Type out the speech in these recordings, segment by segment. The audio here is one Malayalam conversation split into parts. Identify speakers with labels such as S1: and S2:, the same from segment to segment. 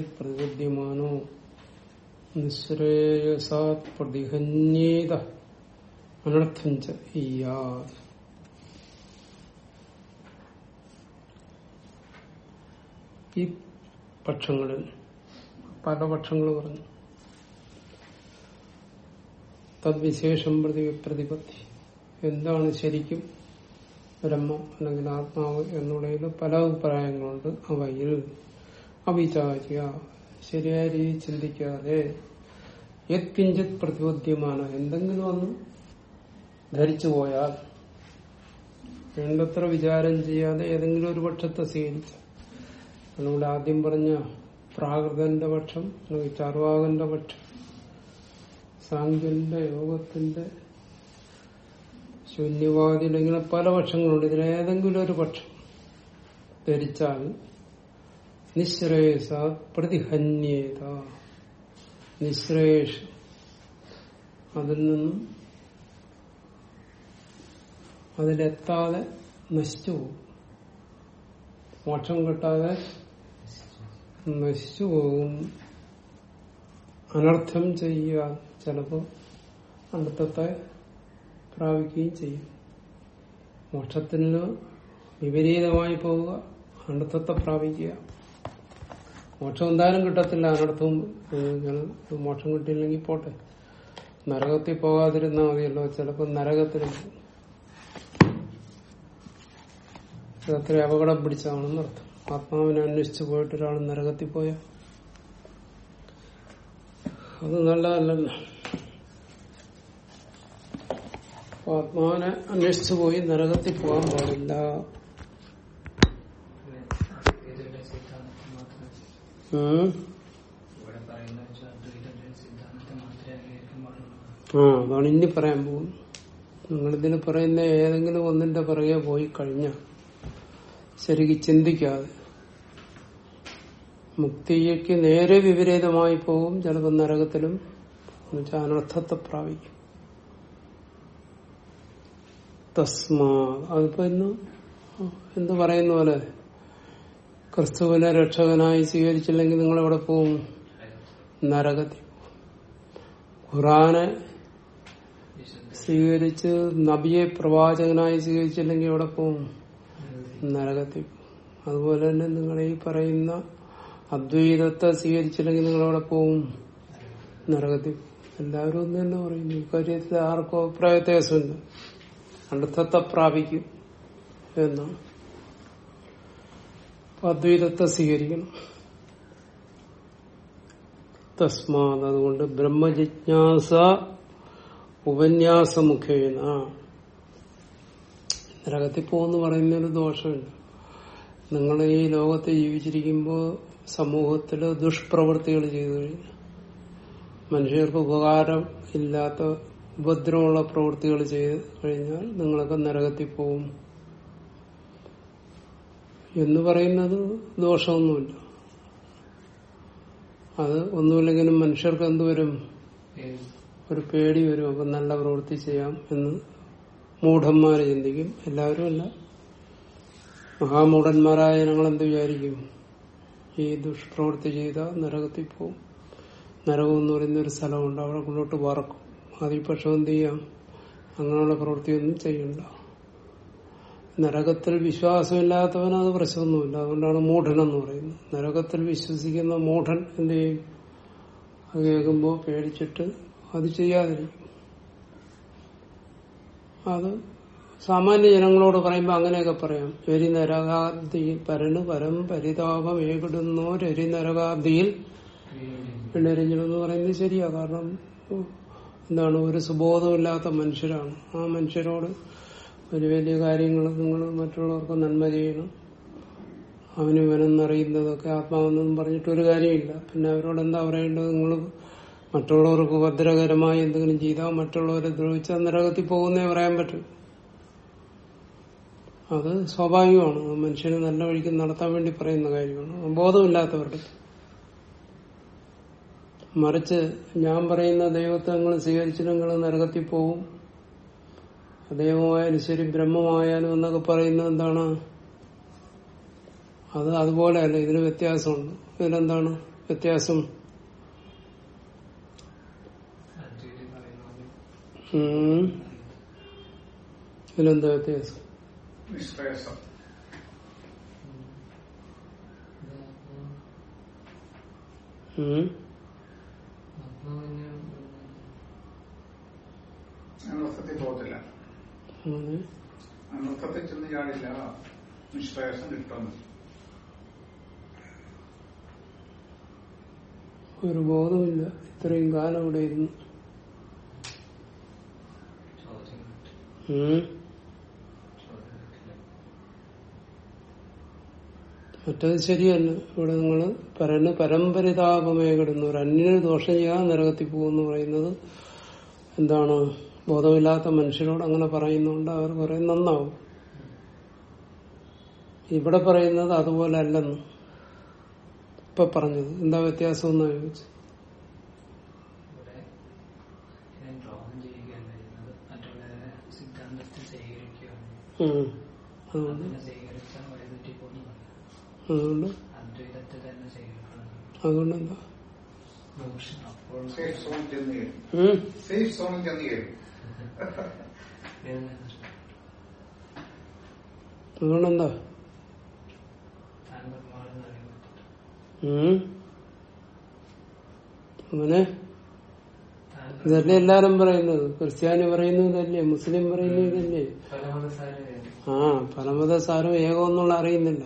S1: പ്രതിപദ്യമാനോ നിശ്രേയസാത് അനർത്ഥം ഈ പക്ഷങ്ങളിൽ പല പക്ഷങ്ങൾ പറഞ്ഞു. തദ്വിശേഷം പ്രതി പ്രതിപത്തി. എന്താണ് ശരിക്കും ബ്രഹ്മം അല്ലെങ്കിൽ ആത്മാവ് എന്നുള്ളതിൽ പല അഭിപ്രായങ്ങളുണ്ട് അവയിൽ. അവിചാര്യ ശരിയായ രീതിയിൽ ചിന്തിക്കാതെ യത്കിഞ്ചിത് പ്രതിബോധ്യമാണ്. എന്തെങ്കിലും ഒന്ന് ധരിച്ചു പോയാൽ വേണ്ടത്ര വിചാരം ചെയ്യാതെ ഏതെങ്കിലും ഒരു പക്ഷത്തെ സ്വീകരിച്ച അതുകൊണ്ട് ആദ്യം പറഞ്ഞ പ്രാകൃതന്റെ പക്ഷം അല്ലെങ്കിൽ ചാർവാകന്റെ പക്ഷം സാങ്കന്റെ യോഗത്തിന്റെ ശൂന്യവാദി ഇങ്ങനെ പല പക്ഷങ്ങളുണ്ട്. ഇതിലേതെങ്കിലും ഒരു പക്ഷം ധരിച്ചാൽ നിശ്രേയസ പ്രതിഹന്യേത. നിശ്രേഷ അതിൽ നിന്നും അതിലെത്താതെ നശിച്ചു പോകും. മോക്ഷം കിട്ടാതെ നശിച്ചു പോകും. അനർത്ഥം ചെയ്യുക ചിലപ്പോൾ അനർത്ഥത്തെ പ്രാപിക്കുകയും ചെയ്യും. മോക്ഷത്തിന് വിപരീതമായി പോവുക അനർത്ഥത്തെ പ്രാപിക്കുക. മോക്ഷം എന്തായാലും കിട്ടത്തില്ല. അതിനർത്ഥം മോക്ഷം കിട്ടിയില്ലെങ്കിൽ പോട്ടെ. നരകത്തിൽ പോകാതിരുന്നാൽ മതിയല്ലോ. പോകും. ഇത് അത്ര അപകടം പിടിച്ചതാണെന്ന് അർത്ഥം. ആത്മാവിനെ അന്വേഷിച്ചു പോയിട്ട് ഒരാൾ നരകത്തിൽ പോയ അത് നല്ലതല്ലല്ലോ. ആത്മാവിനെ അന്വേഷിച്ചു പോയി നരകത്തിൽ പോകാൻ പാടില്ല
S2: അദ്വൈതയുടെ സിദ്ധാന്തത്തെ മാത്രം
S1: ഉം.
S2: ഇവിടെ പറയുന്ന വെച്ചാൽ അദ്വൈതയുടെ സിദ്ധാന്തത്തെ മാത്രമേ അംഗീകരിക്കാൻ പാടുള്ളൂ
S1: ആ അതാണ് ഇനി പറയാൻ പോകും നിങ്ങളിതിന് പറയുന്ന ഏതെങ്കിലും ഒന്നിന്റെ പിറകെ പോയി കഴിഞ്ഞ ശരിക്കും ചിന്തിക്കാതെ മുക്തിക്ക് നേരെ വിപരീതമായി പോകും. ചിലപ്പോൾ നരകത്തിലും എന്നുവെച്ചാൽ അനർത്ഥത്തെ പ്രാപിക്കും. തസ്മാ അതിപ്പോ ഇന്ന് എന്ത് പറയുന്ന പോലെ? ക്രിസ്തുവിനെ രക്ഷകനായി സ്വീകരിച്ചില്ലെങ്കിൽ നിങ്ങൾ എവിടെ പോവും? നരകത്തിൽ ഖുറാനെ സ്വീകരിച്ച് നബിയെ പ്രവാചകനായി സ്വീകരിച്ചില്ലെങ്കിൽ എവിടെ പോവും? നരകത്തിൽ അതുപോലെ തന്നെ നിങ്ങൾ ഈ പറയുന്ന അദ്വൈതത്തെ സ്വീകരിച്ചില്ലെങ്കിൽ നിങ്ങൾ എവിടെ പോവും? നരകത്തിൽ എല്ലാവരും ഒന്ന് തന്നെ പറയുന്നു. ഇക്കാര്യത്തിൽ ആർക്കും അഭിപ്രായ വ്യത്യാസമില്ല അർത്ഥത്തെ പ്രാപിക്കും എന്നാണ്. അദ്വൈതത്തെ സ്വീകരിക്കണം. തസ്മാത് അതുകൊണ്ട് ബ്രഹ്മജിജ്ഞാസ ഉപന്യാസമുഖേന. നരകത്തിൽ പോകുന്നു പറയുന്നൊരു ദോഷമുണ്ട്. നിങ്ങൾ ഈ ലോകത്ത് ജീവിച്ചിരിക്കുമ്പോൾ സമൂഹത്തിൽ ദുഷ്പ്രവൃത്തികൾ ചെയ്തു കഴിഞ്ഞു. മനുഷ്യർക്ക് ഉപകാരം ഇല്ലാത്ത ഉപദ്രവമുള്ള പ്രവൃത്തികൾ ചെയ്ത് കഴിഞ്ഞാൽ നിങ്ങളൊക്കെ നരകത്തിൽ പോകും. എന്ന് പറയുന്നത് ദോഷമൊന്നുമില്ല. അത് ഒന്നുമില്ലെങ്കിലും മനുഷ്യർക്ക് എന്തുവരും ഒരു പേടി വരും. അപ്പം നല്ല പ്രവൃത്തി ചെയ്യാം എന്ന് മൂഢന്മാര് ചിന്തിക്കും. എല്ലാവരും അല്ല. മഹാമൂഢന്മാരായ ഞങ്ങൾ എന്ത് വിചാരിക്കും? ഈ ദുഷ്പ്രവൃത്തി ചെയ്ത നരകത്തിൽ പോവും. നരകം എന്ന് പറയുന്ന ഒരു സ്ഥലമുണ്ട്. അവിടെ കൊണ്ടോട്ട് പറക്കും. അതിൽ പക്ഷം എന്ത് ചെയ്യാം? അങ്ങനെയുള്ള പ്രവൃത്തിയൊന്നും ചെയ്യണ്ട. നരകത്തിൽ വിശ്വാസമില്ലാത്തവന് അത് പ്രശ്നമൊന്നുമില്ല. അതുകൊണ്ടാണ് മൂഢൻ എന്ന് പറയുന്നത്. നരകത്തിൽ വിശ്വസിക്കുന്ന മൂഢൻ എന്ത് ചെയ്യും? അത് കേൾക്കുമ്പോൾ പേടിച്ചിട്ട് അത് ചെയ്യാതിരിക്കും. അത് സാമാന്യ ജനങ്ങളോട് പറയുമ്പോൾ അങ്ങനെയൊക്കെ പറയാം. എരി നരകാബ്ദിയിൽ പരന് പരം പരിതാപം ഏകിടുന്നോരെരി നരകാബ്ദിയിൽ പിള്ളേരിഞ്ഞിടെന്ന് പറയുന്നത് ശരിയാ. കാരണം എന്താണ് ഒരു സുബോധമില്ലാത്ത മനുഷ്യരാണ്. ആ മനുഷ്യരോട് വലിയ വലിയ കാര്യങ്ങൾ നിങ്ങൾ മറ്റുള്ളവർക്ക് നന്മ ചെയ്യണം. അവന് ഇവനെന്നറിയുന്നതൊക്കെ ആത്മാവെന്നൊന്നും പറഞ്ഞിട്ട് ഒരു കാര്യമില്ല. പിന്നെ അവരോട് എന്താ പറയേണ്ടത്? നിങ്ങൾ മറ്റുള്ളവർക്ക് ഉപദ്രവകരമായി എന്തെങ്കിലും ചെയ്താൽ മറ്റുള്ളവരെ ദ്രോഹിച്ചാൽ നരകത്തിൽ പോകുന്നേ പറയാൻ പറ്റും. അത് സ്വാഭാവികമാണ്. മനുഷ്യനെ നല്ല വഴിക്ക് നടത്താൻ വേണ്ടി പറയുന്ന കാര്യമാണ്. ബോധമില്ലാത്തവരുടെ മറിച്ച് ഞാൻ പറയുന്ന ദൈവത്തെ നിങ്ങൾ സ്വീകരിച്ചിട്ട് നിങ്ങൾ നരകത്തിൽ പോവും ദൈവമായാലും ശരി ബ്രഹ്മമായാലും എന്നൊക്കെ പറയുന്നത് എന്താണ്? അത് അതുപോലെയല്ല ഇതിന് വ്യത്യാസമുണ്ട്. ഇതിലെന്താണ് വ്യത്യാസം. ഇതിലെന്താ വ്യത്യാസം?
S3: പോകത്തില്ല. അനർത്ഥത്തിൽ ചെന്ന് ചാടില്ല. നിഷ്പ്രയാസം കിട്ടുന്നു
S1: ഒരു ബോധമില്ല ഇത്രയും കാലം ഇവിടെ ഇരുന്നു. മറ്റത് ശരിയല്ല. ഇവിടെ നിങ്ങൾ പറയുന്ന പരമ്പരിതാപമേ കിടന്നു. ഒരു അന്യന് ദോഷം ചെയ്യാൻ നരകത്തിൽ പോകുന്നു പറയുന്നത് എന്താണ്? ബോധമില്ലാത്ത മനുഷ്യരോട് അങ്ങനെ പറയുന്നുണ്ട് അവർ പറയും നന്നാവും. ഇവിടെ പറയുന്നത് അതുപോലെ അല്ലെന്ന് ഇപ്പൊ പറഞ്ഞത്. എന്താ വ്യത്യാസം എന്ന് ചോദിച്ചു. അതുകൊണ്ടെന്താ. അതുകൊണ്ട്? അതുകൊണ്ട്? എന്താ?
S3: സേഫ് സോണിൽ ചെന്ന്
S1: കേട്ടു
S3: സേഫ് സോണിൽ ചെന്ന് കയറും
S1: അതുകൊണ്ട് എന്താ
S2: താൻ ബ്രഹ്മാവെന്ന് അറിയാൻ പറ്റില്ല
S1: ഉം. അങ്ങനെ ഇതല്ലേ എല്ലാരും പറയുന്നത്? ക്രിസ്ത്യാനി പറയുന്നത് ഇതല്ലേ മുസ്ലിം പറയുന്നത് ഇതല്ലേ? ആ പരമതസാരം ഏകം എന്നുള്ള അറിയുന്നില്ല.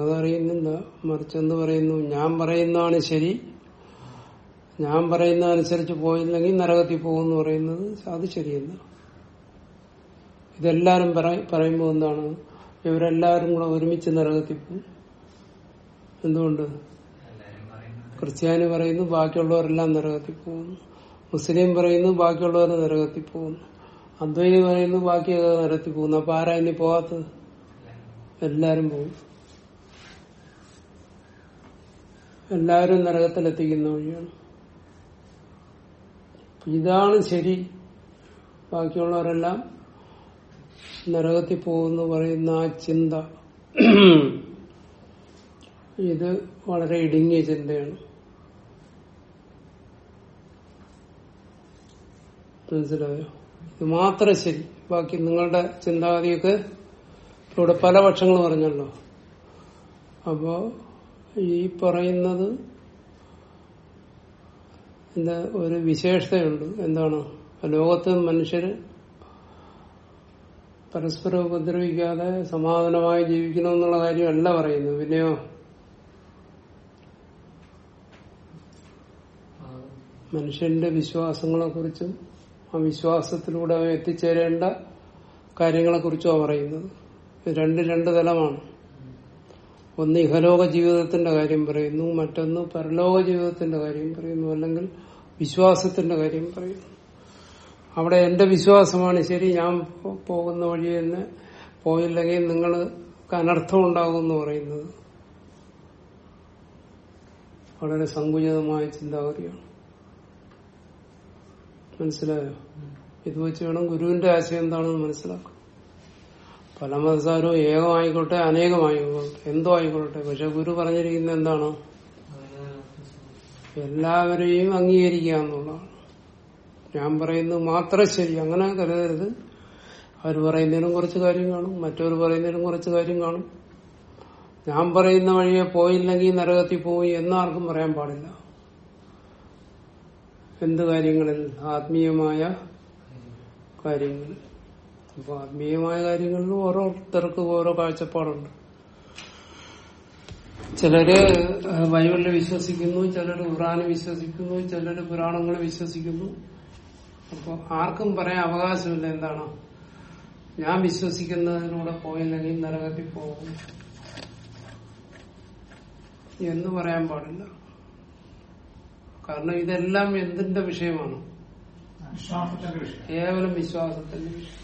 S1: അതറിയുന്നില്ല. മറിച്ചെന്ന് പറയുന്നു? ഞാൻ പറയുന്നതാണ് ശരി. ഞാൻ പറയുന്ന അനുസരിച്ച് പോയില്ലെങ്കിൽ നരകത്തിൽ പോകുമെന്ന് പറയുന്നത് അത് ശരിയല്ല ഇതെല്ലാരും പറ- പറയുമ്പോൾ എന്താണ്? ഇവരെല്ലാരും കൂടെ ഒരുമിച്ച് നരകത്തിൽ പോകും എന്തുകൊണ്ട്? ക്രിസ്ത്യാനി പറയുന്നു ബാക്കിയുള്ളവരെല്ലാം നരകത്തിൽ പോകുന്നു മുസ്ലിം പറയുന്നു ബാക്കിയുള്ളവർ നരകത്തിൽ പോകുന്നു അദ്വൈതി പറയുന്നു ബാക്കി നരകത്തിൽ പോകുന്നു അപ്പൊ ആരാ ഇനി പോകാത്തത്
S2: എല്ലാരും
S1: പോകും എല്ലാരും നരകത്തിലെത്തിക്കുന്ന വഴിയാണ്. ഇതാണ് ശരി. ബാക്കിയുള്ളവരെല്ലാം നരകത്തിൽ പോകുന്ന പറയുന്ന ആ ചിന്ത. ഇത് വളരെ ഇടുങ്ങിയ ചിന്തയാണ്. മനസ്സിലായോ? ഇത് മാത്രം ശരി. ബാക്കി നിങ്ങളുടെ ചിന്താഗതിയൊക്കെ ഇവിടെ പല പക്ഷങ്ങൾ പറഞ്ഞല്ലോ അപ്പോ ഈ പറയുന്നത് എന്താ ഒരു വിശേഷതയുണ്ട്. എന്താണ്? ലോകത്ത് മനുഷ്യര് പരസ്പരം ഉപദ്രവിക്കാതെ സമാധാനമായി ജീവിക്കണമെന്നുള്ള കാര്യമല്ല പറയുന്നത്. പിന്നെയോ? മനുഷ്യന്റെ വിശ്വാസങ്ങളെ കുറിച്ചും ആ വിശ്വാസത്തിലൂടെ എത്തിച്ചേരേണ്ട കാര്യങ്ങളെ കുറിച്ചുമാണ് പറയുന്നത് രണ്ട് രണ്ട് തലമാണ്. ഒന്ന് ഇഹലോക ജീവിതത്തിന്റെ കാര്യം പറയുന്നു മറ്റൊന്ന് പരലോക ജീവിതത്തിന്റെ കാര്യം പറയുന്നു അല്ലെങ്കിൽ വിശ്വാസത്തിന്റെ കാര്യം പറയുന്നു. അവിടെ എന്റെ വിശ്വാസമാണ് ശരി ഞാൻ പോകുന്ന വഴി തന്നെ പോയില്ലെങ്കിൽ നിങ്ങൾക്ക് അനർത്ഥം ഉണ്ടാകും എന്ന് പറയുന്നത്. വളരെ സങ്കുചിതമായ ചിന്താഗതിയാണ്. മനസ്സിലായോ? ഇത് വെച്ച് വേണം ഗുരുവിന്റെ ആശയം എന്താണെന്ന് മനസ്സിലാക്കാം പല മതസാരവും ഏകമായിക്കോട്ടെ അനേകമായിക്കോട്ടെ എന്തോ ആയിക്കോട്ടെ. പക്ഷെ ഗുരു പറഞ്ഞിരിക്കുന്ന എന്താണ്? എല്ലാവരെയും അംഗീകരിക്കുക എന്നുള്ളതാണ്. ഞാൻ പറയുന്നത് മാത്രം ശരി. അങ്ങനെ കരുതരുത്. അവർ പറയുന്നതിനും കുറച്ച് കാര്യം കാണും. മറ്റവർ പറയുന്നതിനും കുറച്ച് കാര്യം കാണും. ഞാൻ പറയുന്ന വഴിയെ പോയില്ലെങ്കിൽ നരകത്തിൽ പോയി എന്നാർക്കും പറയാൻ പാടില്ല. എന്ത് കാര്യങ്ങളിൽ? ആത്മീയമായ കാര്യങ്ങളിൽ അപ്പൊ ആത്മീയമായ കാര്യങ്ങളിലും ഓരോരുത്തർക്കും ഓരോ കാഴ്ചപ്പാടുണ്ട്. ചിലര് ബൈബിളിൽ ബൈബിളിൽ വിശ്വസിക്കുന്നു ചിലര് ഖുറാന് വിശ്വസിക്കുന്നു ചിലര് പുരാണങ്ങൾ വിശ്വസിക്കുന്നു. അപ്പൊ ആർക്കും പറയാൻ അവകാശമില്ല എന്താണ്. ഞാൻ വിശ്വസിക്കുന്നതിലൂടെ പോയില്ലെങ്കിൽ നരകത്തിൽ പോകും. എന്ന് പറയാൻ പാടില്ല. കാരണം ഇതെല്ലാം എന്തിന്റെ വിഷയമാണ്? കേവലം വിശ്വാസത്തിന്റെ വിഷയം.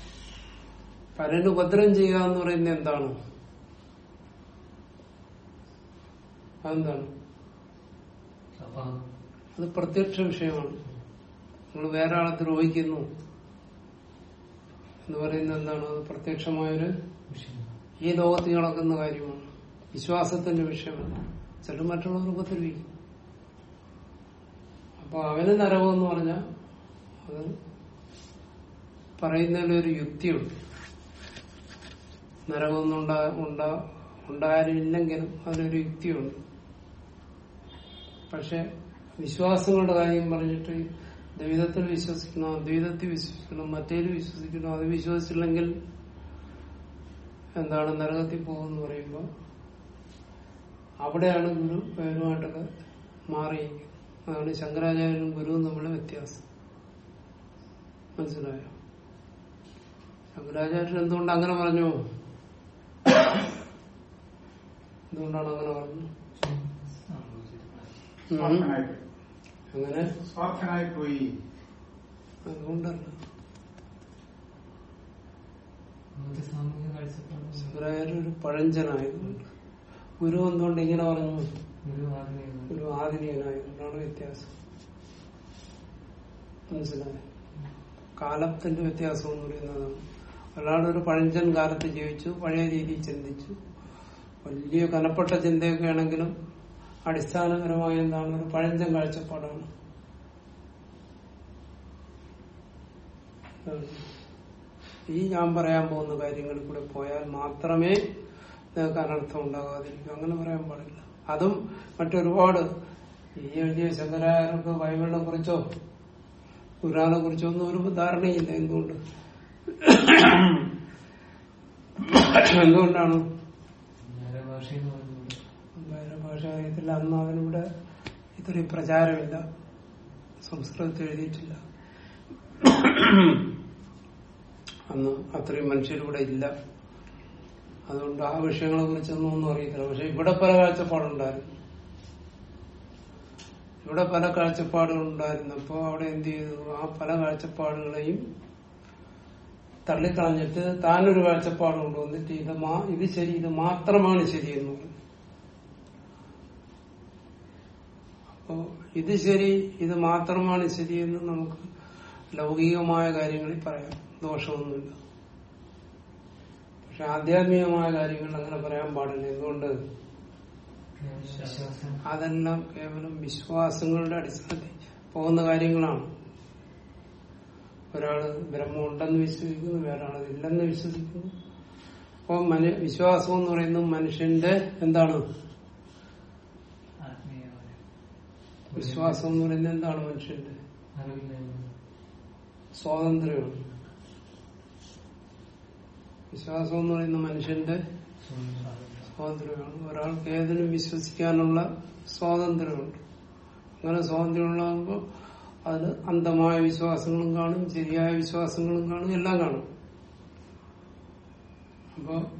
S1: പരന് ഉപദ്രവം ചെയ്യുക എന്ന് പറയുന്നത് എന്താണ്? അതെന്താണ്? അത് പ്രത്യക്ഷ വിഷയമാണ്. നിങ്ങൾ വേറെ ആളെ ദ്രോഹിക്കുന്നു. എന്ന് പറയുന്നത് എന്താണ്? അത് പ്രത്യക്ഷമായൊരു ഈ ലോകത്ത് നടക്കുന്ന കാര്യമാണ്. വിശ്വാസത്തിന്റെ വിഷയമല്ല ചില മറ്റുള്ളവർ ഉപദ്രവിക്കും. അപ്പൊ അവന് നരകം എന്ന് പറഞ്ഞാൽ അത് പറയുന്നതിലൊരു യുക്തിയുണ്ട്. നരകമൊന്നും ഉണ്ടാ ഉണ്ടാ ഉണ്ടായാലില്ലെങ്കിലും അതിനൊരു യുക്തിയുണ്ട്. പക്ഷെ വിശ്വാസങ്ങളുടെ കാര്യം പറഞ്ഞിട്ട് ദ്വൈതത്തിൽ വിശ്വസിക്കണം അദ്വൈതത്തിൽ വിശ്വസിക്കണം മറ്റേൽ വിശ്വസിക്കണം അത് വിശ്വസിച്ചില്ലെങ്കിൽ എന്താണ് നരകത്തിൽ പോകുമെന്ന് പറയുമ്പോൾ അവിടെയാണ് ഗുരു പേരുമായിട്ടൊക്കെ മാറിയിരിക്കുന്നത്. അതാണ് ശങ്കരാചാര്യനും ഗുരുവും തമ്മിലെ വ്യത്യാസം. മനസ്സിലായോ? ശങ്കരാചാര്യൻ എന്തുകൊണ്ട് അങ്ങനെ പറഞ്ഞു? എന്തുകൊണ്ടാണ് അങ്ങനെ പറഞ്ഞത്? അങ്ങനെ?
S3: സ്വാർത്ഥനായി പോയി
S1: അതുകൊണ്ടല്ല ഒരു പഴഞ്ചനായതുകൊണ്ട്. ഗുരു എന്തുകൊണ്ട് ഇങ്ങനെ പറഞ്ഞു?
S2: ഒരു
S1: ആധുനികനായതുകൊണ്ടാണ് വ്യത്യാസം. മനസ്സിലായോ? കാലത്തിന്റെ വ്യത്യാസം എന്ന് പറയുന്നതാണ്. ഒരാളൊരു പഴഞ്ചൻ കാലത്ത് ജീവിച്ചു പഴയ രീതിയിൽ ചിന്തിച്ചു. വലിയ കനപ്പെട്ട ചിന്തയൊക്കെ ആണെങ്കിലും അടിസ്ഥാനപരമായ എന്താണ്? ഒരു പഴഞ്ചൻ കാഴ്ചപ്പാടാണ്. ഈ ഞാൻ പറയാൻ പോകുന്ന കാര്യങ്ങളിൽ കൂടെ പോയാൽ മാത്രമേ നിങ്ങൾക്ക് അനർത്ഥം ഉണ്ടാകാതിരിക്കും. അങ്ങനെ പറയാൻ പാടില്ല. അതും മറ്റൊരുപാട് ഈ എഴുതിയ ശങ്കരാചാര്യർക്ക് ബൈബിളിനെ കുറിച്ചോ ഖുരാനെ കുറിച്ചോ ഒന്നും ഒരു ധാരണയില്ല എന്തുകൊണ്ട്? എന്തുകൊണ്ടാണ്?
S2: വേറെ ഭാഷയെന്ന് പറയുന്നത്
S1: വേറെ ഭാഷ അന്ന് അവനിവിടെ ഇത്രയും പ്രചാരമില്ല. സംസ്കൃതത്തിൽ എഴുതിയിട്ടില്ല. അന്ന് അത്രയും മനുഷ്യരിവിടെ ഇല്ല. അതുകൊണ്ട് ആ വിഷയങ്ങളെ കുറിച്ചൊന്നും ഒന്നും അറിയത്തില്ല. പക്ഷെ ഇവിടെ പല കാഴ്ചപ്പാടുണ്ടായിരുന്നു. ഇവിടെ പല കാഴ്ചപ്പാടുകൾ ഉണ്ടായിരുന്നപ്പോ അവിടെ എന്ത് ചെയ്തു? ആ പല കാഴ്ചപ്പാടുകളെയും തള്ളിക്കളഞ്ഞിട്ട് താനൊരു കാഴ്ചപ്പാട് കൊണ്ടുവന്നിട്ട് ഇത് മാ ഇത് ശരി ഇത് മാത്രമാണ് ശരിയെന്ന് പറഞ്ഞു. അപ്പോ ഇത് ശരി ഇത് മാത്രമാണ് ശരിയെന്ന് നമുക്ക് ലൗകികമായ കാര്യങ്ങളിൽ പറയാം. ദോഷമൊന്നുമില്ല. പക്ഷെ ആധ്യാത്മികമായ കാര്യങ്ങളിൽ അങ്ങനെ പറയാൻ പാടില്ല. എന്തുകൊണ്ട്? അതെല്ലാം കേവലം വിശ്വാസങ്ങളുടെ അടിസ്ഥാനത്തിൽ പോകുന്ന കാര്യങ്ങളാണ്. ഒരാൾ ബ്രഹ്മം ഉണ്ടെന്ന് വിശ്വസിക്കുന്നു വേറൊരാൾ ഇല്ലെന്ന് വിശ്വസിക്കുന്നു. അപ്പൊ മന വിശ്വാസം എന്ന് പറയുന്നത് മനുഷ്യന്റെ എന്താണ്? വിശ്വാസം എന്ന് പറയുന്നത് എന്താണ് മനുഷ്യന്റെ? സ്വാതന്ത്ര്യമാണ്. വിശ്വാസം എന്ന് പറയുന്ന മനുഷ്യന്റെ സ്വാതന്ത്ര്യമാണ്. ഒരാൾക്ക് ഏതിനും വിശ്വസിക്കാനുള്ള സ്വാതന്ത്ര്യമുണ്ട്. അങ്ങനെ സ്വാതന്ത്ര്യമുള്ളപ്പോൾ അതിൽ അന്ധമായ വിശ്വാസങ്ങളും കാണും ശരിയായ വിശ്വാസങ്ങളും കാണും എല്ലാം കാണും. അപ്പോ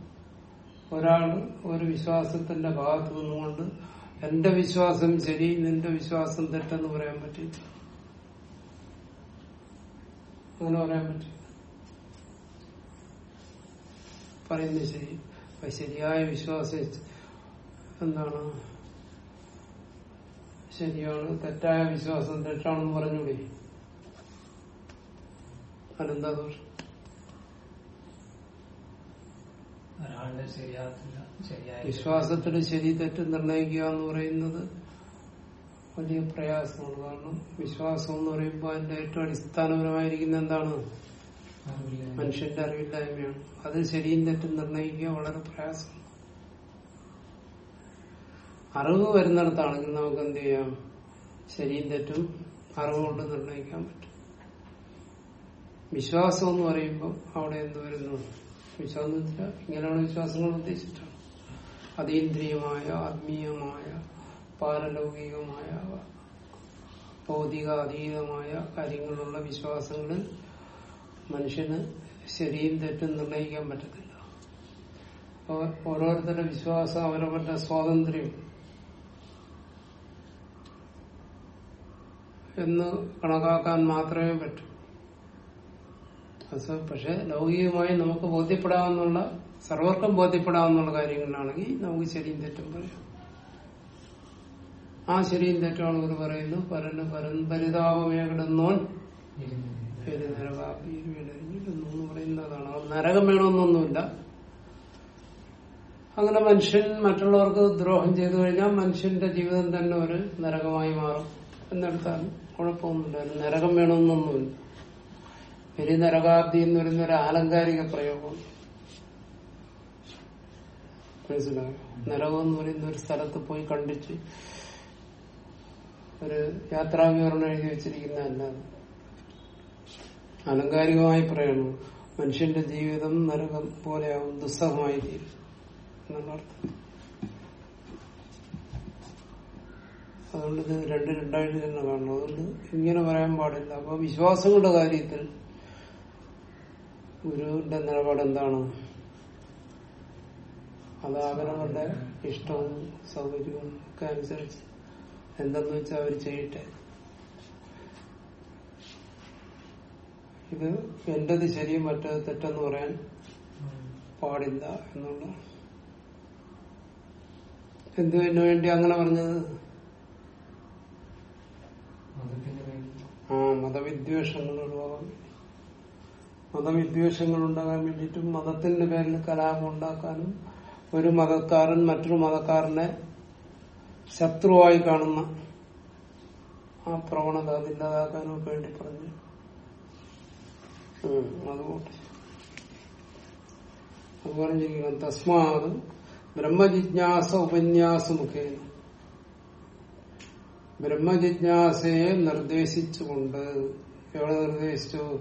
S1: ഒരാൾ ഒരു വിശ്വാസത്തിന്റെ ഭാഗത്ത് നിന്നുകൊണ്ട് എന്റെ വിശ്വാസം ശരി നിന്റെ വിശ്വാസം തെറ്റെന്ന് പറയാൻ പറ്റില്ല. അങ്ങനെ പറയാൻ പറ്റില്ല. പറയുന്നത് ശരി. ശരിയായ വിശ്വാസം എന്താണ് ശരിയാണ്? തെറ്റായ വിശ്വാസം തെറ്റാണെന്ന് പറഞ്ഞൂടെ? അതെന്താ ദോഷം? വിശ്വാസത്തിന് ശരി തെറ്റ് നിർണയിക്കുക എന്ന് പറയുന്നത് വലിയ പ്രയാസമാണ്. കാരണം വിശ്വാസം എന്ന് പറയുമ്പോൾ അതിന്റെ ഏറ്റവും അടിസ്ഥാനപരമായിരിക്കുന്ന എന്താണ്? മനുഷ്യന്റെ അറിവില്ലായ്മയാണ്. അത് ശരിയും തെറ്റും നിർണയിക്കുക വളരെ പ്രയാസമാണ്. അറിവ് വരുന്നിടത്താണെങ്കിൽ നമുക്ക് എന്ത് ചെയ്യാം? ശരിയും തെറ്റും അറിവ് കൊണ്ട് നിർണയിക്കാൻ പറ്റും. വിശ്വാസം എന്ന് പറയുമ്പോൾ അവിടെ എന്ത് വരുന്നു? വിശ്വാസം ഇങ്ങനെയുള്ള വിശ്വാസങ്ങൾ ഉദ്ദേശിച്ചിട്ടാണ്. അതീന്ദ്രിയമായ ആത്മീയമായ പാരലൗകികമായ ഭൗതിക അതീതമായ കാര്യങ്ങളിലുള്ള വിശ്വാസങ്ങളിൽ മനുഷ്യന് ശരിയും തെറ്റും നിർണയിക്കാൻ പറ്റത്തില്ല. അപ്പോൾ ഓരോരുത്തരുടെ വിശ്വാസം അവരവരുടെ സ്വാതന്ത്ര്യം. എന്ന് കണക്കാക്കാൻ മാത്രമേ പറ്റൂ. പക്ഷെ ലൗകികമായി നമുക്ക് ബോധ്യപ്പെടാവുന്നുള്ള സർവർക്കും ബോധ്യപ്പെടാവുന്നുള്ള കാര്യങ്ങളാണെങ്കിൽ നമുക്ക് ശരിയും തെറ്റും പറയാം. ആ ശരിയും തെറ്റുമാണ് ഇവർ പറയുന്നു. പരന് പരൻ പരിതാപമേകിടുന്നോൻ പേര് നരകാഗ്നിയിൽ വീണഴിഞ്ഞിടുന്നു എന്ന് പറയുന്നതാണ്. നരകം വേണമെന്നൊന്നുമില്ല. അങ്ങനെ മനുഷ്യൻ മറ്റുള്ളവർക്ക് ദ്രോഹം ചെയ്തു കഴിഞ്ഞാൽ മനുഷ്യന്റെ ജീവിതം തന്നെ ഒരു നരകമായി മാറും. എന്നെടുത്താൽ കുഴപ്പമൊന്നുമില്ല. നരകം വേണമെന്നൊന്നുമില്ല. പെരി നരകാബ്ദി എന്ന് പറയുന്ന ഒരു ആലങ്കാരിക പ്രയോഗം. മനസ്സിലായോ? നരകം എന്ന് പറയുന്ന ഒരു സ്ഥലത്ത് പോയി കണ്ടിച്ച് ഒരു യാത്രാവിവരണം എഴുതി വെച്ചിരിക്കുന്നതല്ല അലങ്കാരികമായി പറയണു മനുഷ്യന്റെ ജീവിതം നരകം പോലെയാവും ദുസ്സഹമായി തീരും എന്നുള്ള അർത്ഥം. അതുകൊണ്ട് ഇത് രണ്ട് രണ്ടായിട്ട് തന്നെ കാണണം. അതുകൊണ്ട് ഇങ്ങനെ പറയാൻ പാടില്ല. അപ്പൊ വിശ്വാസങ്ങളുടെ കാര്യത്തിൽ ഗുരുവിന്റെ നിലപാട് എന്താണ്? അത് അവരവരുടെ ഇഷ്ടവും സൗകര്യവും ഒക്കെ അനുസരിച്ച് എന്തെന്ന് വെച്ചാൽ അവർ ചെയ്യട്ടെ. ഇത് എന്റേത് ശരിയും മറ്റേത് തെറ്റെന്ന് പറയാൻ പാടില്ല എന്നുള്ള. എന്തിനു വേണ്ടി അങ്ങനെ പറഞ്ഞത്
S2: മതത്തിന് വേണ്ടി
S1: ആ മതവിദ്വേഷങ്ങൾ ഒഴിവാകാൻ മതവിദ്വേഷങ്ങൾ ഉണ്ടാകാൻ വേണ്ടിയിട്ടും മതത്തിന്റെ പേരിൽ കലാപം ഉണ്ടാക്കാനും ഒരു മതക്കാരൻ മറ്റൊരു മതക്കാരനെ ശത്രുവായി കാണുന്ന ആ പ്രവണത അതില്ലാതാക്കാനും ഒക്കെ വേണ്ടി പറഞ്ഞു. അതുകൊണ്ട്. അത് തസ്മാത് ബ്രഹ്മജിജ്ഞാസ ഉപന്യാസ മുഖേന ബ്രഹ്മജിജ്ഞാസയെ നിർദ്ദേശിച്ചുകൊണ്ട് എവിടെ നിർദ്ദേശിച്ചു?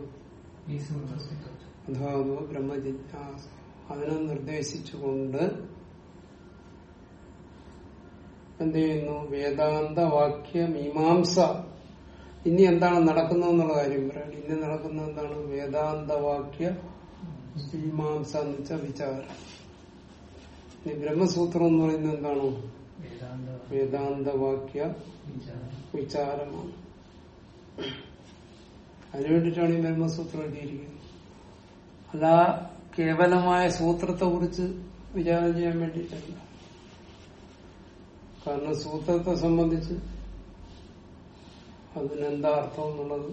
S1: അഥാവോ ബ്രഹ്മജിജ്ഞാസ. അതിനെ നിർദ്ദേശിച്ചുകൊണ്ട് എന്ത് ചെയ്യുന്നു? വേദാന്ത വാക്യ മീമാംസ ഇനി എന്താണ് നടക്കുന്നതെന്നുള്ള കാര്യം പറയാം ഇനി നടക്കുന്നത് എന്താണ്? വേദാന്ത വാക്യ മീമാംസ എന്ന് വെച്ചാൽ വിചാരം. ബ്രഹ്മസൂത്രം എന്ന് പറയുന്നത് എന്താണ്?
S2: വേദാന്ത
S1: വേദാന്ത വാക്യ
S2: വിചാരം
S1: വിചാരമാണ് അതിനുവേണ്ടിയിട്ടാണ് ഈ ബ്രഹ്മസൂത്രം എഴുതിയിരിക്കുന്നത്. അല്ല കേവലമായ സൂത്രത്തെ കുറിച്ച് വിചാരം ചെയ്യാൻ വേണ്ടിയിട്ടല്ല. കാരണം സൂത്രത്തെ സംബന്ധിച്ച് അതിനെന്താ അർത്ഥം എന്നുള്ളത്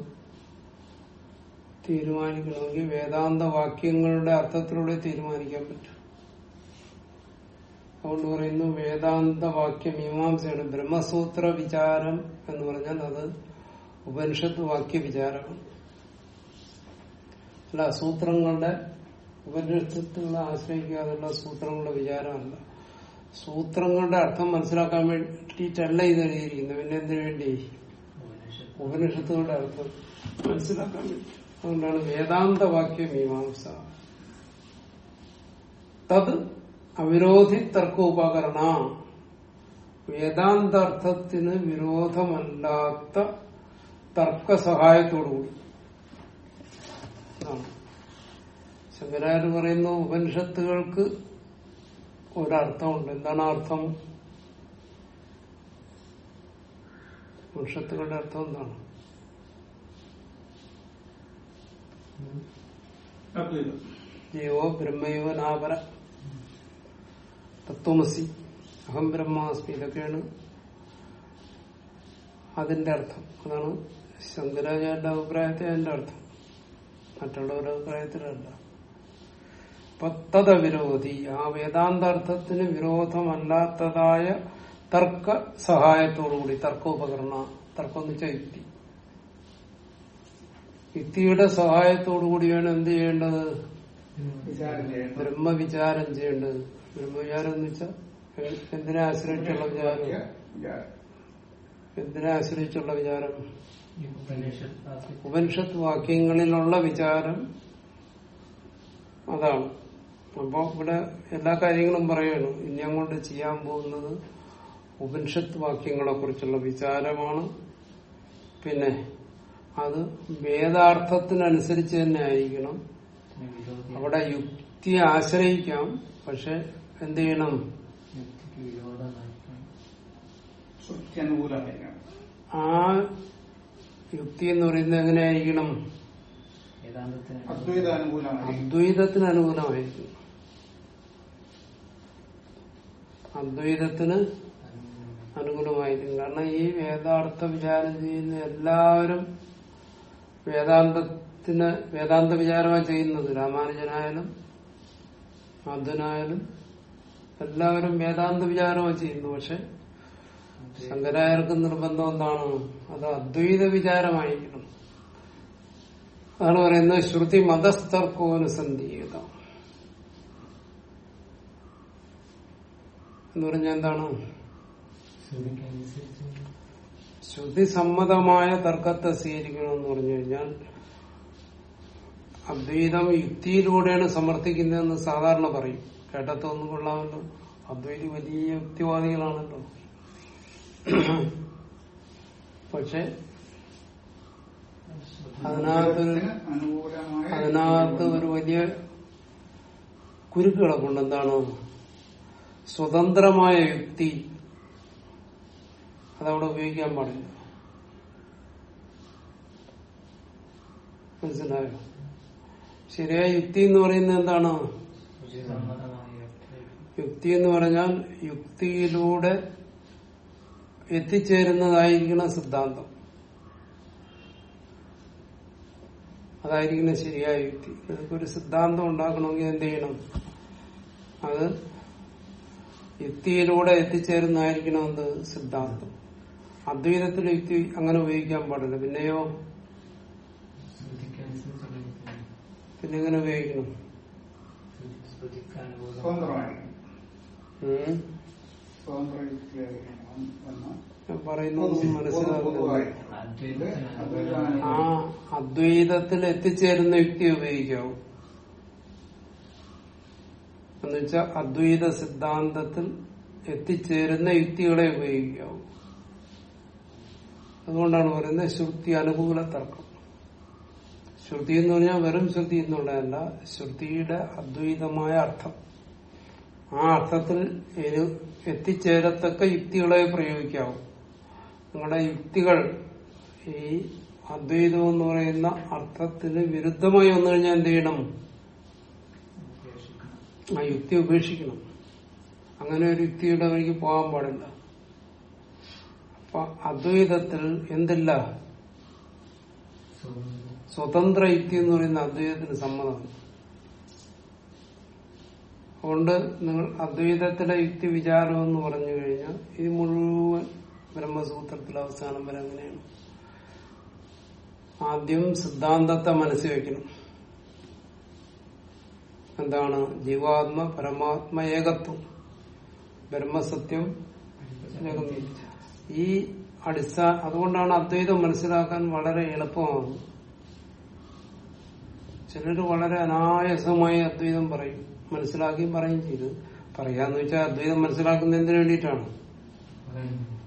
S1: തീരുമാനിക്കണമെങ്കിൽ വേദാന്ത വാക്യങ്ങളുടെ അർത്ഥത്തിലൂടെ തീരുമാനിക്കാൻ പറ്റും. അതുകൊണ്ട് പറയുന്നു വേദാന്ത വാക്യ മീമാംസയുടെ ബ്രഹ്മസൂത്ര വിചാരം എന്ന് പറഞ്ഞാൽ അത് ഉപനിഷത്ത് വാക്യ വിചാരമാണ് അല്ല സൂത്രങ്ങളുടെ ഉപനിഷത്തുകളെ ആശ്രയിക്കാതെയുള്ള സൂത്രങ്ങളുടെ വിചാരമല്ല. സൂത്രങ്ങളുടെ അർത്ഥം മനസ്സിലാക്കാൻ വേണ്ടിയിട്ടല്ല ഇത് എഴുതിയിരിക്കുന്നത്. പിന്നെ എന്തിനു വേണ്ടി?
S2: ഉപനിഷത്ത്
S1: ഉപനിഷത്തുകളുടെ അർത്ഥം മനസ്സിലാക്കാൻ വേണ്ടി. അതുകൊണ്ടാണ് വേദാന്ത വാക്യ മീമാംസ. തത് അവിരോധി തർക്കോപകരണ. വേദാന്താർത്ഥത്തിന് വിരോധമല്ലാത്ത തർക്ക സഹായത്തോടുകൂടി. ശങ്കരാചാര്യ പറയുന്നു ഉപനിഷത്തുകൾക്ക് ഒരർത്ഥമുണ്ട്. എന്താണ് അർത്ഥം? ഉപനിഷത്തുകളുടെ അർത്ഥം എന്താണ്? ജീവോ ബ്രഹ്മയോ നാപര. തത്വമസി. അഹം ബ്രഹ്മാസ്മി ഇതൊക്കെയാണ് അതിന്റെ അർത്ഥം. അതാണ് ശങ്കരാചാര്യന്റെ അഭിപ്രായത്തെ അതിന്റെ അർത്ഥം. മറ്റുള്ളവരുടെ അഭിപ്രായത്തിലല്ല പത്തത വിരോധി. ആ വേദാന്താർത്ഥത്തിന് വിരോധമല്ലാത്തതായ തർക്ക സഹായത്തോടുകൂടി തർക്കോപകരണ തർക്കം എന്ന് വെച്ചാൽ യുക്തി. യുക്തിയുടെ സഹായത്തോടുകൂടിയാണ് എന്ത് ചെയ്യേണ്ടത്?
S3: വിചാരം
S1: ബ്രഹ്മവിചാരം ചെയ്യേണ്ടത്. ബ്രഹ്മവിചാരം എന്ന് വെച്ചാൽ എന്തിനെ ആശ്രയിച്ചുള്ള വിചാരം.
S3: വിചാരം.
S1: എന്തിനെ ആശ്രയിച്ചുള്ള വിചാരം.
S2: ഉപനിഷത്ത്
S1: വാക്യങ്ങളിലുള്ള വിചാരം അതാണ്. അപ്പൊ ഇവിടെ എല്ലാ കാര്യങ്ങളും പറയണം ഇനി അങ്ങോട്ട് ചെയ്യാൻ പോകുന്നത് ഉപനിഷത്ത് വാക്യങ്ങളെ കുറിച്ചുള്ള വിചാരമാണ്. പിന്നെ അത് വേദാർത്ഥത്തിനനുസരിച്ച് തന്നെ ആയിരിക്കണം. അവിടെ യുക്തിയെ ആശ്രയിക്കാം. പക്ഷെ എന്ത് ചെയ്യണം ആ യുക്തി എന്ന് പറയുന്നത് എങ്ങനെയായിരിക്കണം? അദ്വൈതത്തിന് അനുകൂലമായിരിക്കും അദ്വൈതത്തിന് അനുകൂലമായിരിക്കും. കാരണം ഈ വേദാർത്ഥ വിചാരം ചെയ്യുന്ന എല്ലാവരും വേദാന്തത്തെ വേദാന്തത്തിന് വേദാന്ത വിചാരമാണ് ചെയ്യുന്നത്. രാമാനുജനായാലും മാധവനായാലും എല്ലാവരും വേദാന്ത വിചാരമാണ് ചെയ്യുന്നു പക്ഷെ ശങ്കരായർക്ക് നിർബന്ധം എന്താണ്? അത് അദ്വൈത വിചാരമായിരിക്കണം. അതാണ് പറയുന്നത് ശ്രുതി മതസ്ഥർക്കോനുസന്ധീയത എന്ന് പറഞ്ഞാൽ എന്താണ്? ശ്രുതി സമ്മതമായ തർക്കത്തെ സ്വീകരിക്കണമെന്ന് പറഞ്ഞു കഴിഞ്ഞാൽ അദ്വൈതം യുക്തിയിലൂടെയാണ് സമർത്ഥിക്കുന്നതെന്ന് സാധാരണ പറയും. കേട്ടത്തൊന്നും കൊള്ളാമല്ലോ. അദ്വൈതി വലിയ യുക്തിവാദികളാണല്ലോ പക്ഷെ
S3: അതിനകത്ത്
S1: അതിനകത്ത് ഒരു വലിയ കുരുക്കുകളെ കൊണ്ട് എന്താണ് സ്വതന്ത്രമായ യുക്തി അതവിടെ ഉപയോഗിക്കാൻ പാടില്ല. മനസ്സിലായോ? ശരിയായ യുക്തി എന്ന് പറയുന്നത് എന്താണ്? യുക്തി എന്ന് പറഞ്ഞാൽ യുക്തിയിലൂടെ എത്തിച്ചേരുന്നതായിരിക്കണം സിദ്ധാന്തം. അതായിരിക്കണം ശരിയായ യുക്തി. ഒരു സിദ്ധാന്തം ഉണ്ടാക്കണമെങ്കിൽ എന്ത് ചെയ്യണം? അത് യുക്തിയിലൂടെ എത്തിച്ചേരുന്നതായിരിക്കണം എന്ത്? സിദ്ധാന്തം. അദ്വൈതത്തിൽ യുക്തി അങ്ങനെ ഉപയോഗിക്കാൻ പാടില്ല. പിന്നെയോ? പിന്നെ എങ്ങനെ ഉപയോഗിക്കണം? ആ അദ്വൈതത്തിൽ എത്തിച്ചേരുന്ന യുക്തി ഉപയോഗിക്കാവൂ. എന്നുവെച്ചാൽ അദ്വൈത സിദ്ധാന്തത്തിൽ എത്തിച്ചേരുന്ന യുക്തികളെ ഉപയോഗിക്കാവൂ. അതുകൊണ്ടാണ് പറയുന്നത് ശ്രുതി അനുകൂല തർക്കം. ശ്രുതി എന്ന് പറഞ്ഞാൽ വെറും ശ്രുതി എന്നുള്ളതല്ല ശ്രുതിയുടെ അദ്വൈതമായ അർത്ഥം. ആ അർത്ഥത്തിൽ എരു- എത്തിച്ചേരത്തക്ക യുക്തികളെ പ്രയോഗിക്കാവൂ. നിങ്ങളുടെ യുക്തികൾ ഈ അദ്വൈതം എന്ന് പറയുന്ന അർത്ഥത്തിന് വിരുദ്ധമായി വന്നു കഴിഞ്ഞാൽ എന്ത് ചെയ്യണം? ആ യുക്തി ഉപേക്ഷിക്കണം. അങ്ങനെ ഒരു യുക്തിയുടെ വഴിക്ക് പോകാൻ പാടില്ല. അപ്പൊ അദ്വൈതത്തിൽ എന്തില്ല? സ്വതന്ത്ര. യുക്തി എന്ന് പറയുന്ന അദ്വൈതത്തിന് സമ്മതമാണ് അതുകൊണ്ട് നിങ്ങൾ അദ്വൈതത്തിലെ യുക്തി വിചാരം എന്ന് പറഞ്ഞു കഴിഞ്ഞാൽ ഇത് മുഴുവൻ ബ്രഹ്മസൂത്രത്തിലെ അവസാനം വരെ അങ്ങനെയാണ്. ആദ്യം സിദ്ധാന്തത്തെ മനസ്സിൽ വയ്ക്കണം. എന്താണ്? ജീവാത്മ പരമാത്മ ഏകത്വം. ബ്രഹ്മസത്യം. ഈ അടിസ്ഥാന അതുകൊണ്ടാണ് അദ്വൈതം മനസ്സിലാക്കാൻ വളരെ എളുപ്പമാകുന്നത്. ചിലർ വളരെ അനായാസമായി അദ്വൈതം പറയും. മനസ്സിലാക്കി പറയുകയും ചെയ്തു പറയാന്ന് വെച്ചാൽ അദ്വൈതം മനസ്സിലാക്കുന്ന എന്തിനു വേണ്ടിയിട്ടാണ്.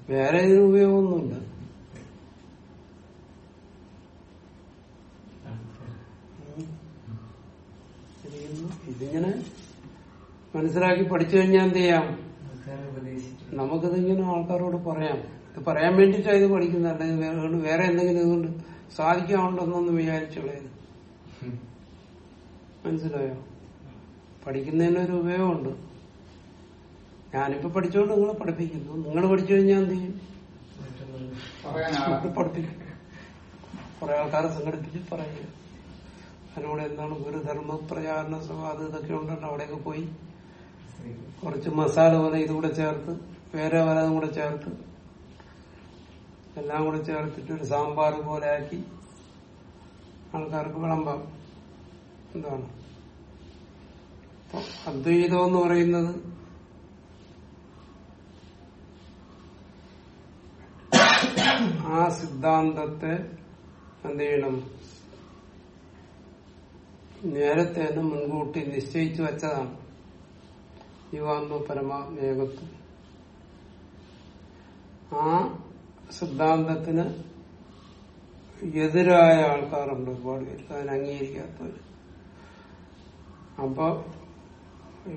S1: വേറെ ഇതിന് ഉപയോഗമൊന്നുമില്ല. ഇതിങ്ങനെ മനസ്സിലാക്കി പഠിച്ചു കഴിഞ്ഞാൽ എന്ത് ചെയ്യാം? നമുക്കിതിങ്ങനെ ആൾക്കാരോട് പറയാം. ഇത് പറയാൻ വേണ്ടിയിട്ടാണ് ഇത് പഠിക്കുന്നത്. വേറെ- എന്തെങ്കിലും ഇതുകൊണ്ട് സാധിക്കാനുണ്ടെന്നൊന്നും വിചാരിച്ചുള്ളത് മനസ്സിലായോ? പഠിക്കുന്നതിനൊരു ഉപയോഗമുണ്ട്. ഞാനിപ്പോ പഠിച്ചുകൊണ്ട് നിങ്ങളെ പഠിപ്പിക്കുന്നു. നിങ്ങൾ പഠിച്ചു കഴിഞ്ഞാൽ എന്ത് ചെയ്യും? പഠിപ്പിക്കും. കുറെ ആൾക്കാരെ സംഘടിപ്പിച്ച് പറയുക അതിനോട് എന്താണ് ഗുരുധർമ്മ പ്രചാരണ സഭ അത് ഇതൊക്കെ ഉണ്ടല്ലോ അവിടെയൊക്കെ പോയി. കുറച്ച് മസാല പോലെ ഇതുകൂടെ ചേർത്ത് വേറെ വലതും കൂടെ ചേർത്ത് എല്ലാം കൂടെ ചേർത്തിട്ട് ഒരു സാമ്പാർ പോലെ ആക്കി ആൾക്കാർക്ക് വിളമ്പാം. എന്താണ്? അപ്പൊ അദ്വൈതം എന്ന് പറയുന്നത് ആ സിദ്ധാന്തത്തെ എന്ത് ചെയ്യണം നേരത്തെ തന്നെ മുൻകൂട്ടി നിശ്ചയിച്ചു വെച്ചതാണ്. ജീവാത്മ പരമാത്മ ആ സിദ്ധാന്തത്തിന് എതിരായ ആൾക്കാരുണ്ട് ഒരുപാട് പേര്. അതിനെ അപ്പൊ